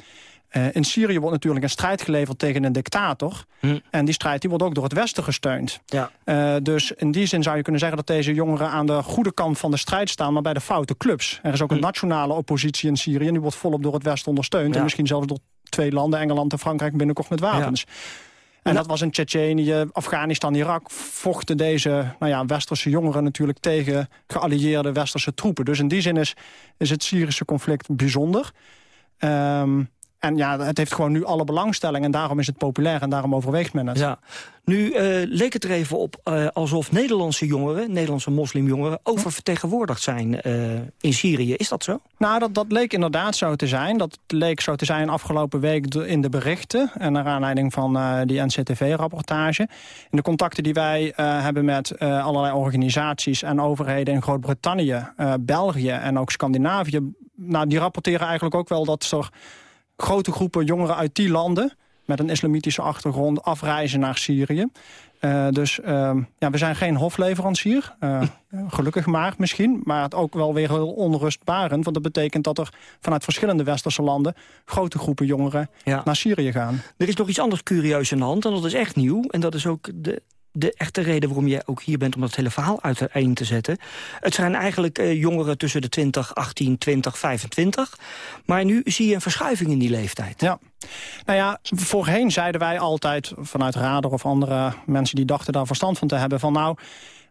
uh, in Syrië wordt natuurlijk een strijd geleverd tegen een dictator. Hm. En die strijd die wordt ook door het Westen gesteund. Ja. Uh, dus in die zin zou je kunnen zeggen dat deze jongeren aan de goede kant van de strijd staan, maar bij de foute clubs. Er is ook een hm. nationale oppositie in Syrië en die wordt volop door het Westen ondersteund. Ja. En misschien zelfs door twee landen, Engeland en Frankrijk, binnenkort met wapens. Ja. En dat was in Tsjetsjenië, Afghanistan, Irak... vochten deze nou ja, westerse jongeren natuurlijk tegen geallieerde westerse troepen. Dus in die zin is, is het Syrische conflict bijzonder. Um, en ja, het heeft gewoon nu alle belangstelling en daarom is het populair en daarom overweegt men het. Ja. Nu uh, leek het er even op uh, alsof Nederlandse jongeren, Nederlandse moslimjongeren, oververtegenwoordigd zijn uh, in Syrië. Is dat zo? Nou, dat, dat leek inderdaad zo te zijn. Dat leek zo te zijn afgelopen week in de berichten en naar aanleiding van die NCTV-rapportage. In de contacten die wij hebben met allerlei organisaties en overheden in Groot-Brittannië, België en ook Scandinavië, nou, die rapporteren eigenlijk ook wel dat er grote groepen jongeren uit die landen... met een islamitische achtergrond afreizen naar Syrië. Uh, dus uh, ja, we zijn geen hofleverancier. Uh, gelukkig maar misschien. Maar het ook wel weer heel onrustbarend. Want dat betekent dat er vanuit verschillende westerse landen... grote groepen jongeren ja. naar Syrië gaan. Er is nog iets anders curieus in de hand. En dat is echt nieuw. En dat is ook de de echte reden waarom je ook hier bent om dat hele verhaal uiteen te zetten. Het zijn eigenlijk uh, jongeren tussen de 20, 18, 20, 25. Maar nu zie je een verschuiving in die leeftijd. Ja. Nou ja, voorheen zeiden wij altijd vanuit Radar of andere mensen die dachten daar verstand van te hebben... van nou,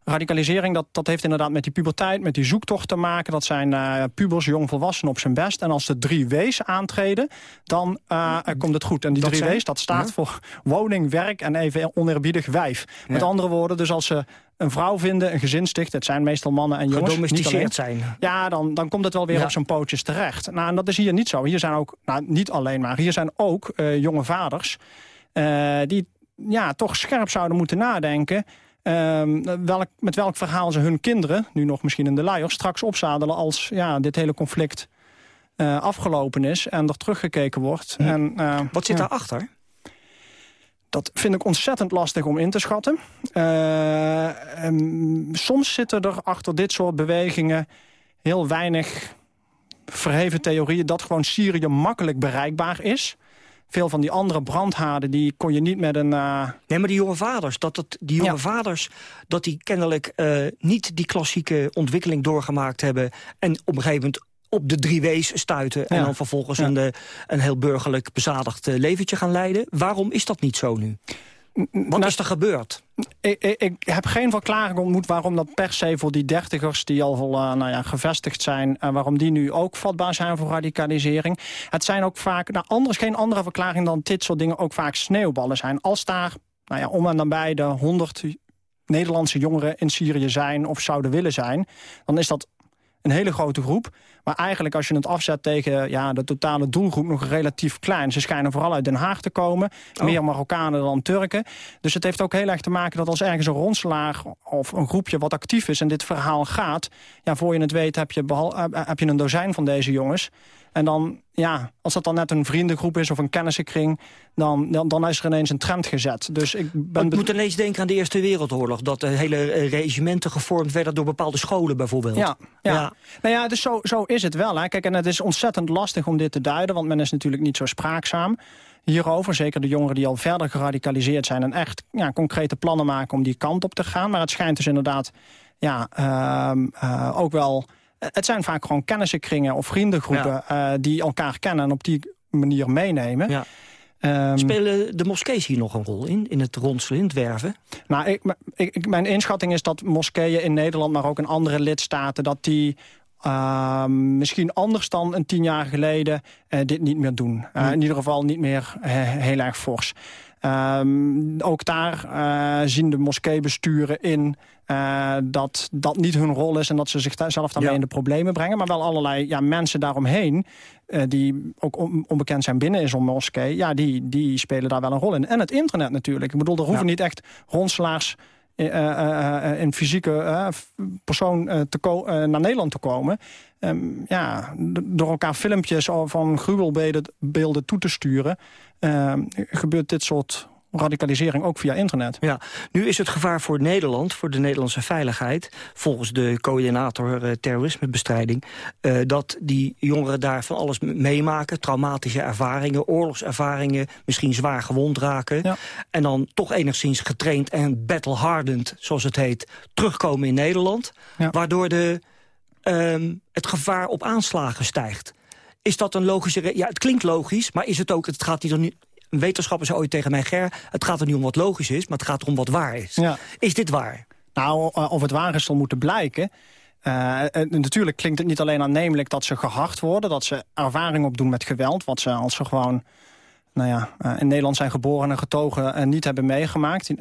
radicalisering, dat, dat heeft inderdaad met die puberteit, met die zoektocht te maken. Dat zijn uh, pubers, jongvolwassenen op zijn best. En als de drie W's aantreden, dan uh, komt het goed. En die dat drie zijn? W's, dat staat voor woning, werk en even oneerbiedig wijf. Met andere woorden, dus als ze een vrouw vinden, een gezin stichten... het zijn meestal mannen en jongens. Gedomesticeerd zijn. Ja, dan, dan komt het wel weer op zijn pootjes terecht. Nou, en dat is hier niet zo. Hier zijn ook, nou, niet alleen maar, hier zijn ook uh, jonge vaders... die ja, toch scherp zouden moeten nadenken... Um, welk, met welk verhaal ze hun kinderen, nu nog misschien in de luier... straks opzadelen als ja, dit hele conflict uh, afgelopen is... en er teruggekeken wordt. Ja. En, uh, Wat zit ja. daarachter? Dat vind ik ontzettend lastig om in te schatten. Uh, um, soms zitten er achter dit soort bewegingen heel weinig verheven theorieën... dat gewoon Syrië makkelijk bereikbaar is veel van die andere brandhaarden, die kon je niet met een... Uh... Nee, maar die jonge vaders, dat het, die jonge ja. vaders... dat die kennelijk uh, niet die klassieke ontwikkeling doorgemaakt hebben... en op een gegeven moment op de drie W's stuiten... Ja. en dan vervolgens ja. een, uh, een heel burgerlijk bezadigd leventje gaan leiden. Waarom is dat niet zo nu? Wat nou, is er gebeurd? Ik, ik, ik, heb geen verklaring ontmoet waarom dat per se voor die dertigers... die al uh, nou ja, gevestigd zijn... en waarom die nu ook vatbaar zijn voor radicalisering. Het zijn ook vaak, nou, anders geen andere verklaring dan dit soort dingen... ook vaak sneeuwballen zijn. Als daar nou ja, om en dan bij de honderd Nederlandse jongeren in Syrië zijn... of zouden willen zijn, dan is dat een hele grote groep. Maar eigenlijk als je het afzet tegen ja, de totale doelgroep nog relatief klein. Ze schijnen vooral uit Den Haag te komen. Oh. Meer Marokkanen dan Turken. Dus het heeft ook heel erg te maken dat als ergens een ronselaar... of een groepje wat actief is en dit verhaal gaat... ja, voor je het weet heb je, behal, heb je een dozijn van deze jongens... En dan, ja, als dat dan net een vriendengroep is of een kennissenkring... Dan, dan, dan is er ineens een trend gezet. Dus ik ben ik moet ineens denken aan de Eerste Wereldoorlog. Dat de hele regimenten gevormd werden door bepaalde scholen bijvoorbeeld. Ja, ja. ja. nou ja, dus zo, zo is het wel. Hè. Kijk, en het is ontzettend lastig om dit te duiden... want men is natuurlijk niet zo spraakzaam hierover. Zeker de jongeren die al verder geradicaliseerd zijn... en echt ja, concrete plannen maken om die kant op te gaan. Maar het schijnt dus inderdaad ja, uh, uh, ook wel het zijn vaak gewoon kennissenkringen of vriendengroepen... Ja. Uh, die elkaar kennen en op die manier meenemen. Ja. Um, Spelen de moskees hier nog een rol in, in het ronselen, in het werven? Nou, ik, ik, mijn inschatting is dat moskeeën in Nederland... maar ook in andere lidstaten, dat die uh, misschien anders dan een tien jaar geleden uh, dit niet meer doen. Uh. In ieder geval niet meer heel erg fors. Um, ook daar zien de moskeebesturen in uh, dat dat niet hun rol is... en dat ze zichzelf daarmee ja. in de problemen brengen. Maar wel allerlei ja, mensen daaromheen... Uh, die ook on onbekend zijn binnen zo'n moskee... ja, die, die spelen daar wel een rol in. En het internet natuurlijk. Ik bedoel, er hoeven ja. niet echt ronselaars een fysieke persoon te naar Nederland te komen... Ehm, ja, door elkaar filmpjes van gruwelbeelden toe te sturen... Ehm, gebeurt dit soort radicalisering ook via internet. Ja, nu is het gevaar voor Nederland, voor de Nederlandse veiligheid... volgens de coördinator uh, terrorismebestrijding... Uh, dat die jongeren daar van alles meemaken. Traumatische ervaringen, oorlogservaringen... misschien zwaar gewond raken. En dan toch enigszins getraind en battle-hardened, zoals het heet... terugkomen in Nederland. Waardoor de, um, het gevaar op aanslagen stijgt. Is dat een logische... Ja, het klinkt logisch, maar is het ook... Het gaat hier een wetenschapper zei ooit tegen mij... Ger, het gaat er niet om wat logisch is, maar het gaat erom wat waar is. Ja. Is dit waar? Nou, eh, of het waar is zal moeten blijken. Uh, natuurlijk klinkt het niet alleen aannemelijk dat ze gehard worden... dat ze ervaring opdoen met geweld... wat ze als ze gewoon nou ja, uh, in Nederland zijn geboren en getogen en niet hebben meegemaakt. Uh,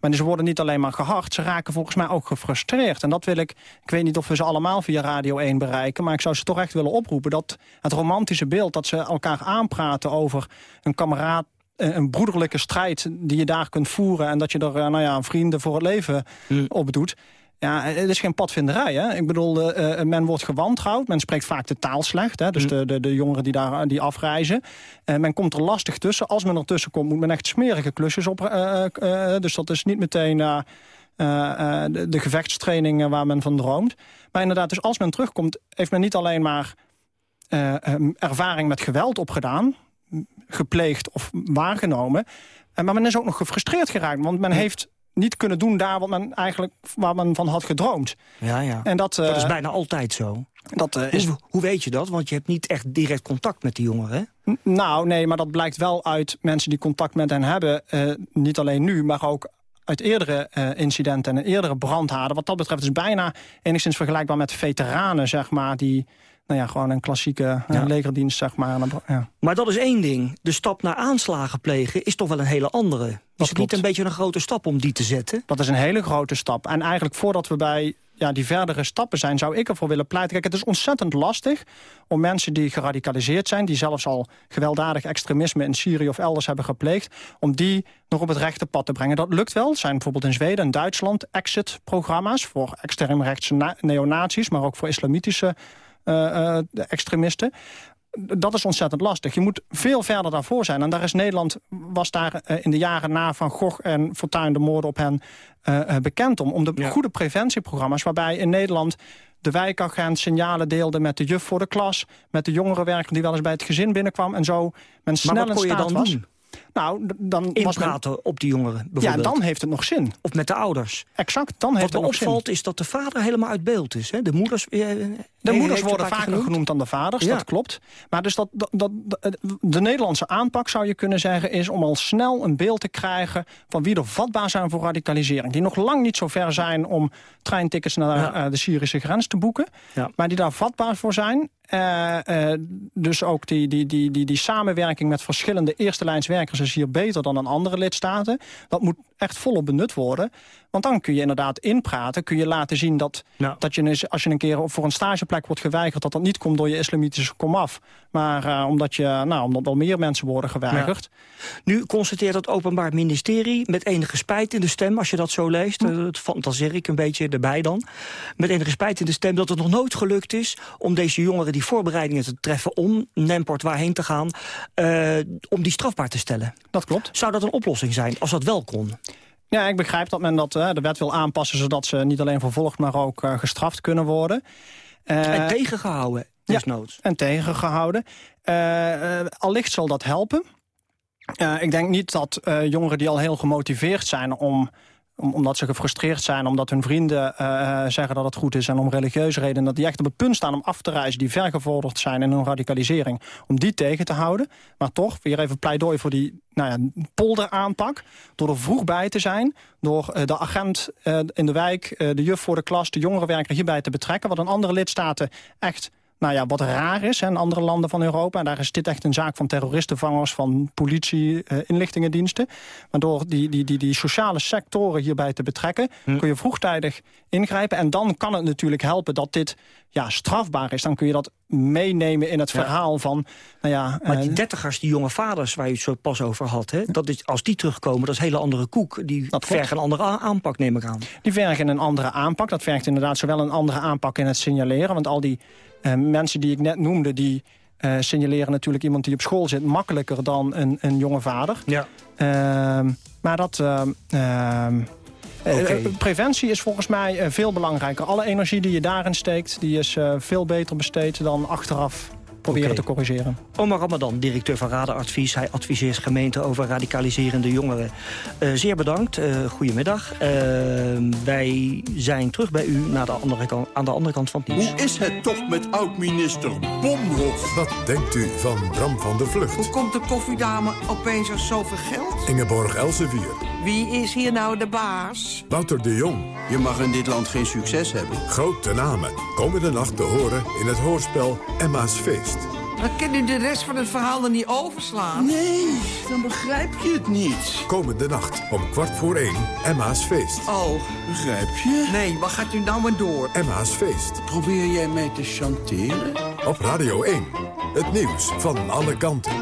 maar ze worden niet alleen maar gehard, ze raken volgens mij ook gefrustreerd. En dat wil ik, ik weet niet of we ze allemaal via Radio 1 bereiken... maar ik zou ze toch echt willen oproepen dat het romantische beeld... dat ze elkaar aanpraten over een kameraad eh, een broederlijke strijd die je daar kunt voeren... en dat je er nou ja, vrienden voor het leven mm. op doet... Ja, het is geen padvinderij. Hè? Ik bedoel, uh, men wordt gewantrouwd. Men spreekt vaak de taal slecht. Hè? Dus mm. de, de, de jongeren die, daar, die afreizen. Uh, men komt er lastig tussen. Als men ertussen komt, moet men echt smerige klusjes op. dus dat is niet meteen... de, de gevechtstraining waar men van droomt. Maar inderdaad, dus als men terugkomt... heeft men niet alleen maar ervaring met geweld opgedaan... gepleegd of waargenomen... maar men is ook nog gefrustreerd geraakt. Want men heeft niet kunnen doen daar wat men eigenlijk, waar men van had gedroomd. Ja, ja. En dat, dat is eh, bijna altijd zo. Dat, uh, is... hoe, hoe, weet je dat? Want je hebt niet echt direct contact met die jongeren, Nou, nee, maar dat blijkt wel uit mensen die contact met hen hebben. Uh, niet alleen nu, maar ook uit eerdere uh, incidenten en eerdere brandhaden. Wat dat betreft is bijna enigszins vergelijkbaar met veteranen, zeg maar... die nou ja, gewoon een klassieke ja. legerdienst, zeg maar. Ja. Maar dat is één ding. De stap naar aanslagen plegen is toch wel een hele andere. Is het niet een beetje een grote stap om die te zetten? Dat is een hele grote stap. En eigenlijk voordat we bij ja, die verdere stappen zijn, zou ik ervoor willen pleiten. Kijk, het is ontzettend lastig om mensen die geradicaliseerd zijn... die zelfs al gewelddadig extremisme in Syrië of elders hebben gepleegd... om die nog op het rechte pad te brengen. Dat lukt wel. Er zijn bijvoorbeeld in Zweden en Duitsland exit-programma's... voor extreemrechtse neonazies, maar ook voor islamitische uh, extremisten dat is ontzettend lastig. Je moet veel verder daarvoor zijn. En daar is Nederland, was daar in de jaren na Van Gogh en Fortuyn de moorden op hen uh, bekend om. Om de goede preventieprogramma's waarbij in Nederland de wijkagent signalen deelde met de juf voor de klas... met de jongerenwerker die wel eens bij het gezin binnenkwam... en zo men snel in staat was. Doen? Nou, dan Inpraten men... op die jongeren bijvoorbeeld. Ja, dan heeft het nog zin. Of met de ouders. Exact, dan heeft het nog zin. Wat opvalt is dat de vader helemaal uit beeld is. Hè? De moeders... Eh, de moeders worden vaker genoemd. dan de vaders, dat klopt. Maar dus dat, dat, dat, de Nederlandse aanpak, zou je kunnen zeggen... is om al snel een beeld te krijgen van wie er vatbaar zijn voor radicalisering. Die nog lang niet zo ver zijn om treintickets naar uh, de Syrische grens te boeken. Ja. Maar die daar vatbaar voor zijn. Uh, uh, dus ook die, die, die, die, die samenwerking met verschillende eerste lijnswerkers is hier beter dan in andere lidstaten. Dat moet echt volop benut worden. Want dan kun je inderdaad inpraten. Kun je laten zien dat, dat je als je een keer voor een stageplek wordt geweigerd... dat dat niet komt door je islamitische komaf. Maar uh, omdat, je, nou, omdat wel meer mensen worden geweigerd. Nu constateert het Openbaar Ministerie met enige spijt in de stem... als je dat zo leest, hm. dat fantaseer ik een beetje erbij dan... met enige spijt in de stem dat het nog nooit gelukt is... om deze jongeren die voorbereidingen te treffen om Nemport waarheen te gaan... Uh, om die strafbaar te stellen. Dat klopt. Zou dat een oplossing zijn, als dat wel kon? Ja, ik begrijp dat men dat, de wet wil aanpassen... zodat ze niet alleen vervolgd, maar ook uh, gestraft kunnen worden. Uh, en tegengehouden, desnoods. Ja, en tegengehouden. Allicht zal dat helpen. ik denk niet dat jongeren die al heel gemotiveerd zijn... om omdat ze gefrustreerd zijn, omdat hun vrienden uh, zeggen dat het goed is... en om religieuze redenen, dat die echt op het punt staan om af te reizen... die vergevorderd zijn in hun radicalisering, om die tegen te houden. Maar toch, weer even pleidooi voor die nou ja, polderaanpak. Door er vroeg bij te zijn, door uh, de agent in de wijk... de juf voor de klas, de jongerenwerker hierbij te betrekken... wat in andere lidstaten echt nou ja, wat raar is hè, in andere landen van Europa. En daar is dit echt een zaak van terroristenvangers, van politie, eh, inlichtingendiensten. Maar door die, die, die, die sociale sectoren hierbij te betrekken... Hm. kun je vroegtijdig ingrijpen. En dan kan het natuurlijk helpen dat dit ja, strafbaar is. Dan kun je dat meenemen in het Ja. verhaal van... Nou ja, Maar eh, die dertigers, die jonge vaders waar je het zo pas over had... Hè, dat is, als die terugkomen, dat is een hele andere koek. Die vergen een andere aanpak, neem ik aan. Die vergen een andere aanpak. Dat vergt inderdaad zowel een andere aanpak in het signaleren. Want al die eh, mensen die ik net noemde... die eh, signaleren natuurlijk iemand die op school zit... makkelijker dan een, een jonge vader. Ja. Ehm, maar dat... ehm, ehm, eh, eh, preventie is volgens mij eh, veel belangrijker. Alle energie die je daarin steekt... die is eh, veel beter besteed dan achteraf proberen te corrigeren. Omar Ramadan, directeur van Radenadvies. Hij adviseert gemeenten over radicaliserende jongeren. Eh, zeer bedankt. Eh, goedemiddag. Eh, wij zijn terug bij u naar de andere kant, aan de andere kant van het nieuws. Hoe is het toch met oud-minister Bomhoff? Wat denkt u van Bram van der Vlucht? Hoe komt de koffiedame opeens aan zoveel geld? Ingeborg Elsevier. Wie is hier nou de baas? Wouter de Jong. Je mag in dit land geen succes hebben. Grote namen. Komende nacht te horen in het hoorspel Emma's Feest. Dan kan u de rest van het verhaal er niet overslaan. Nee, dan begrijp je het niet. Komende nacht om kwart voor één Emma's Feest. Oh. Begrijp je? Nee, wat gaat u nou maar door? Emma's Feest. Probeer jij mij te chanteren? Op Radio 1. Het nieuws van alle kanten.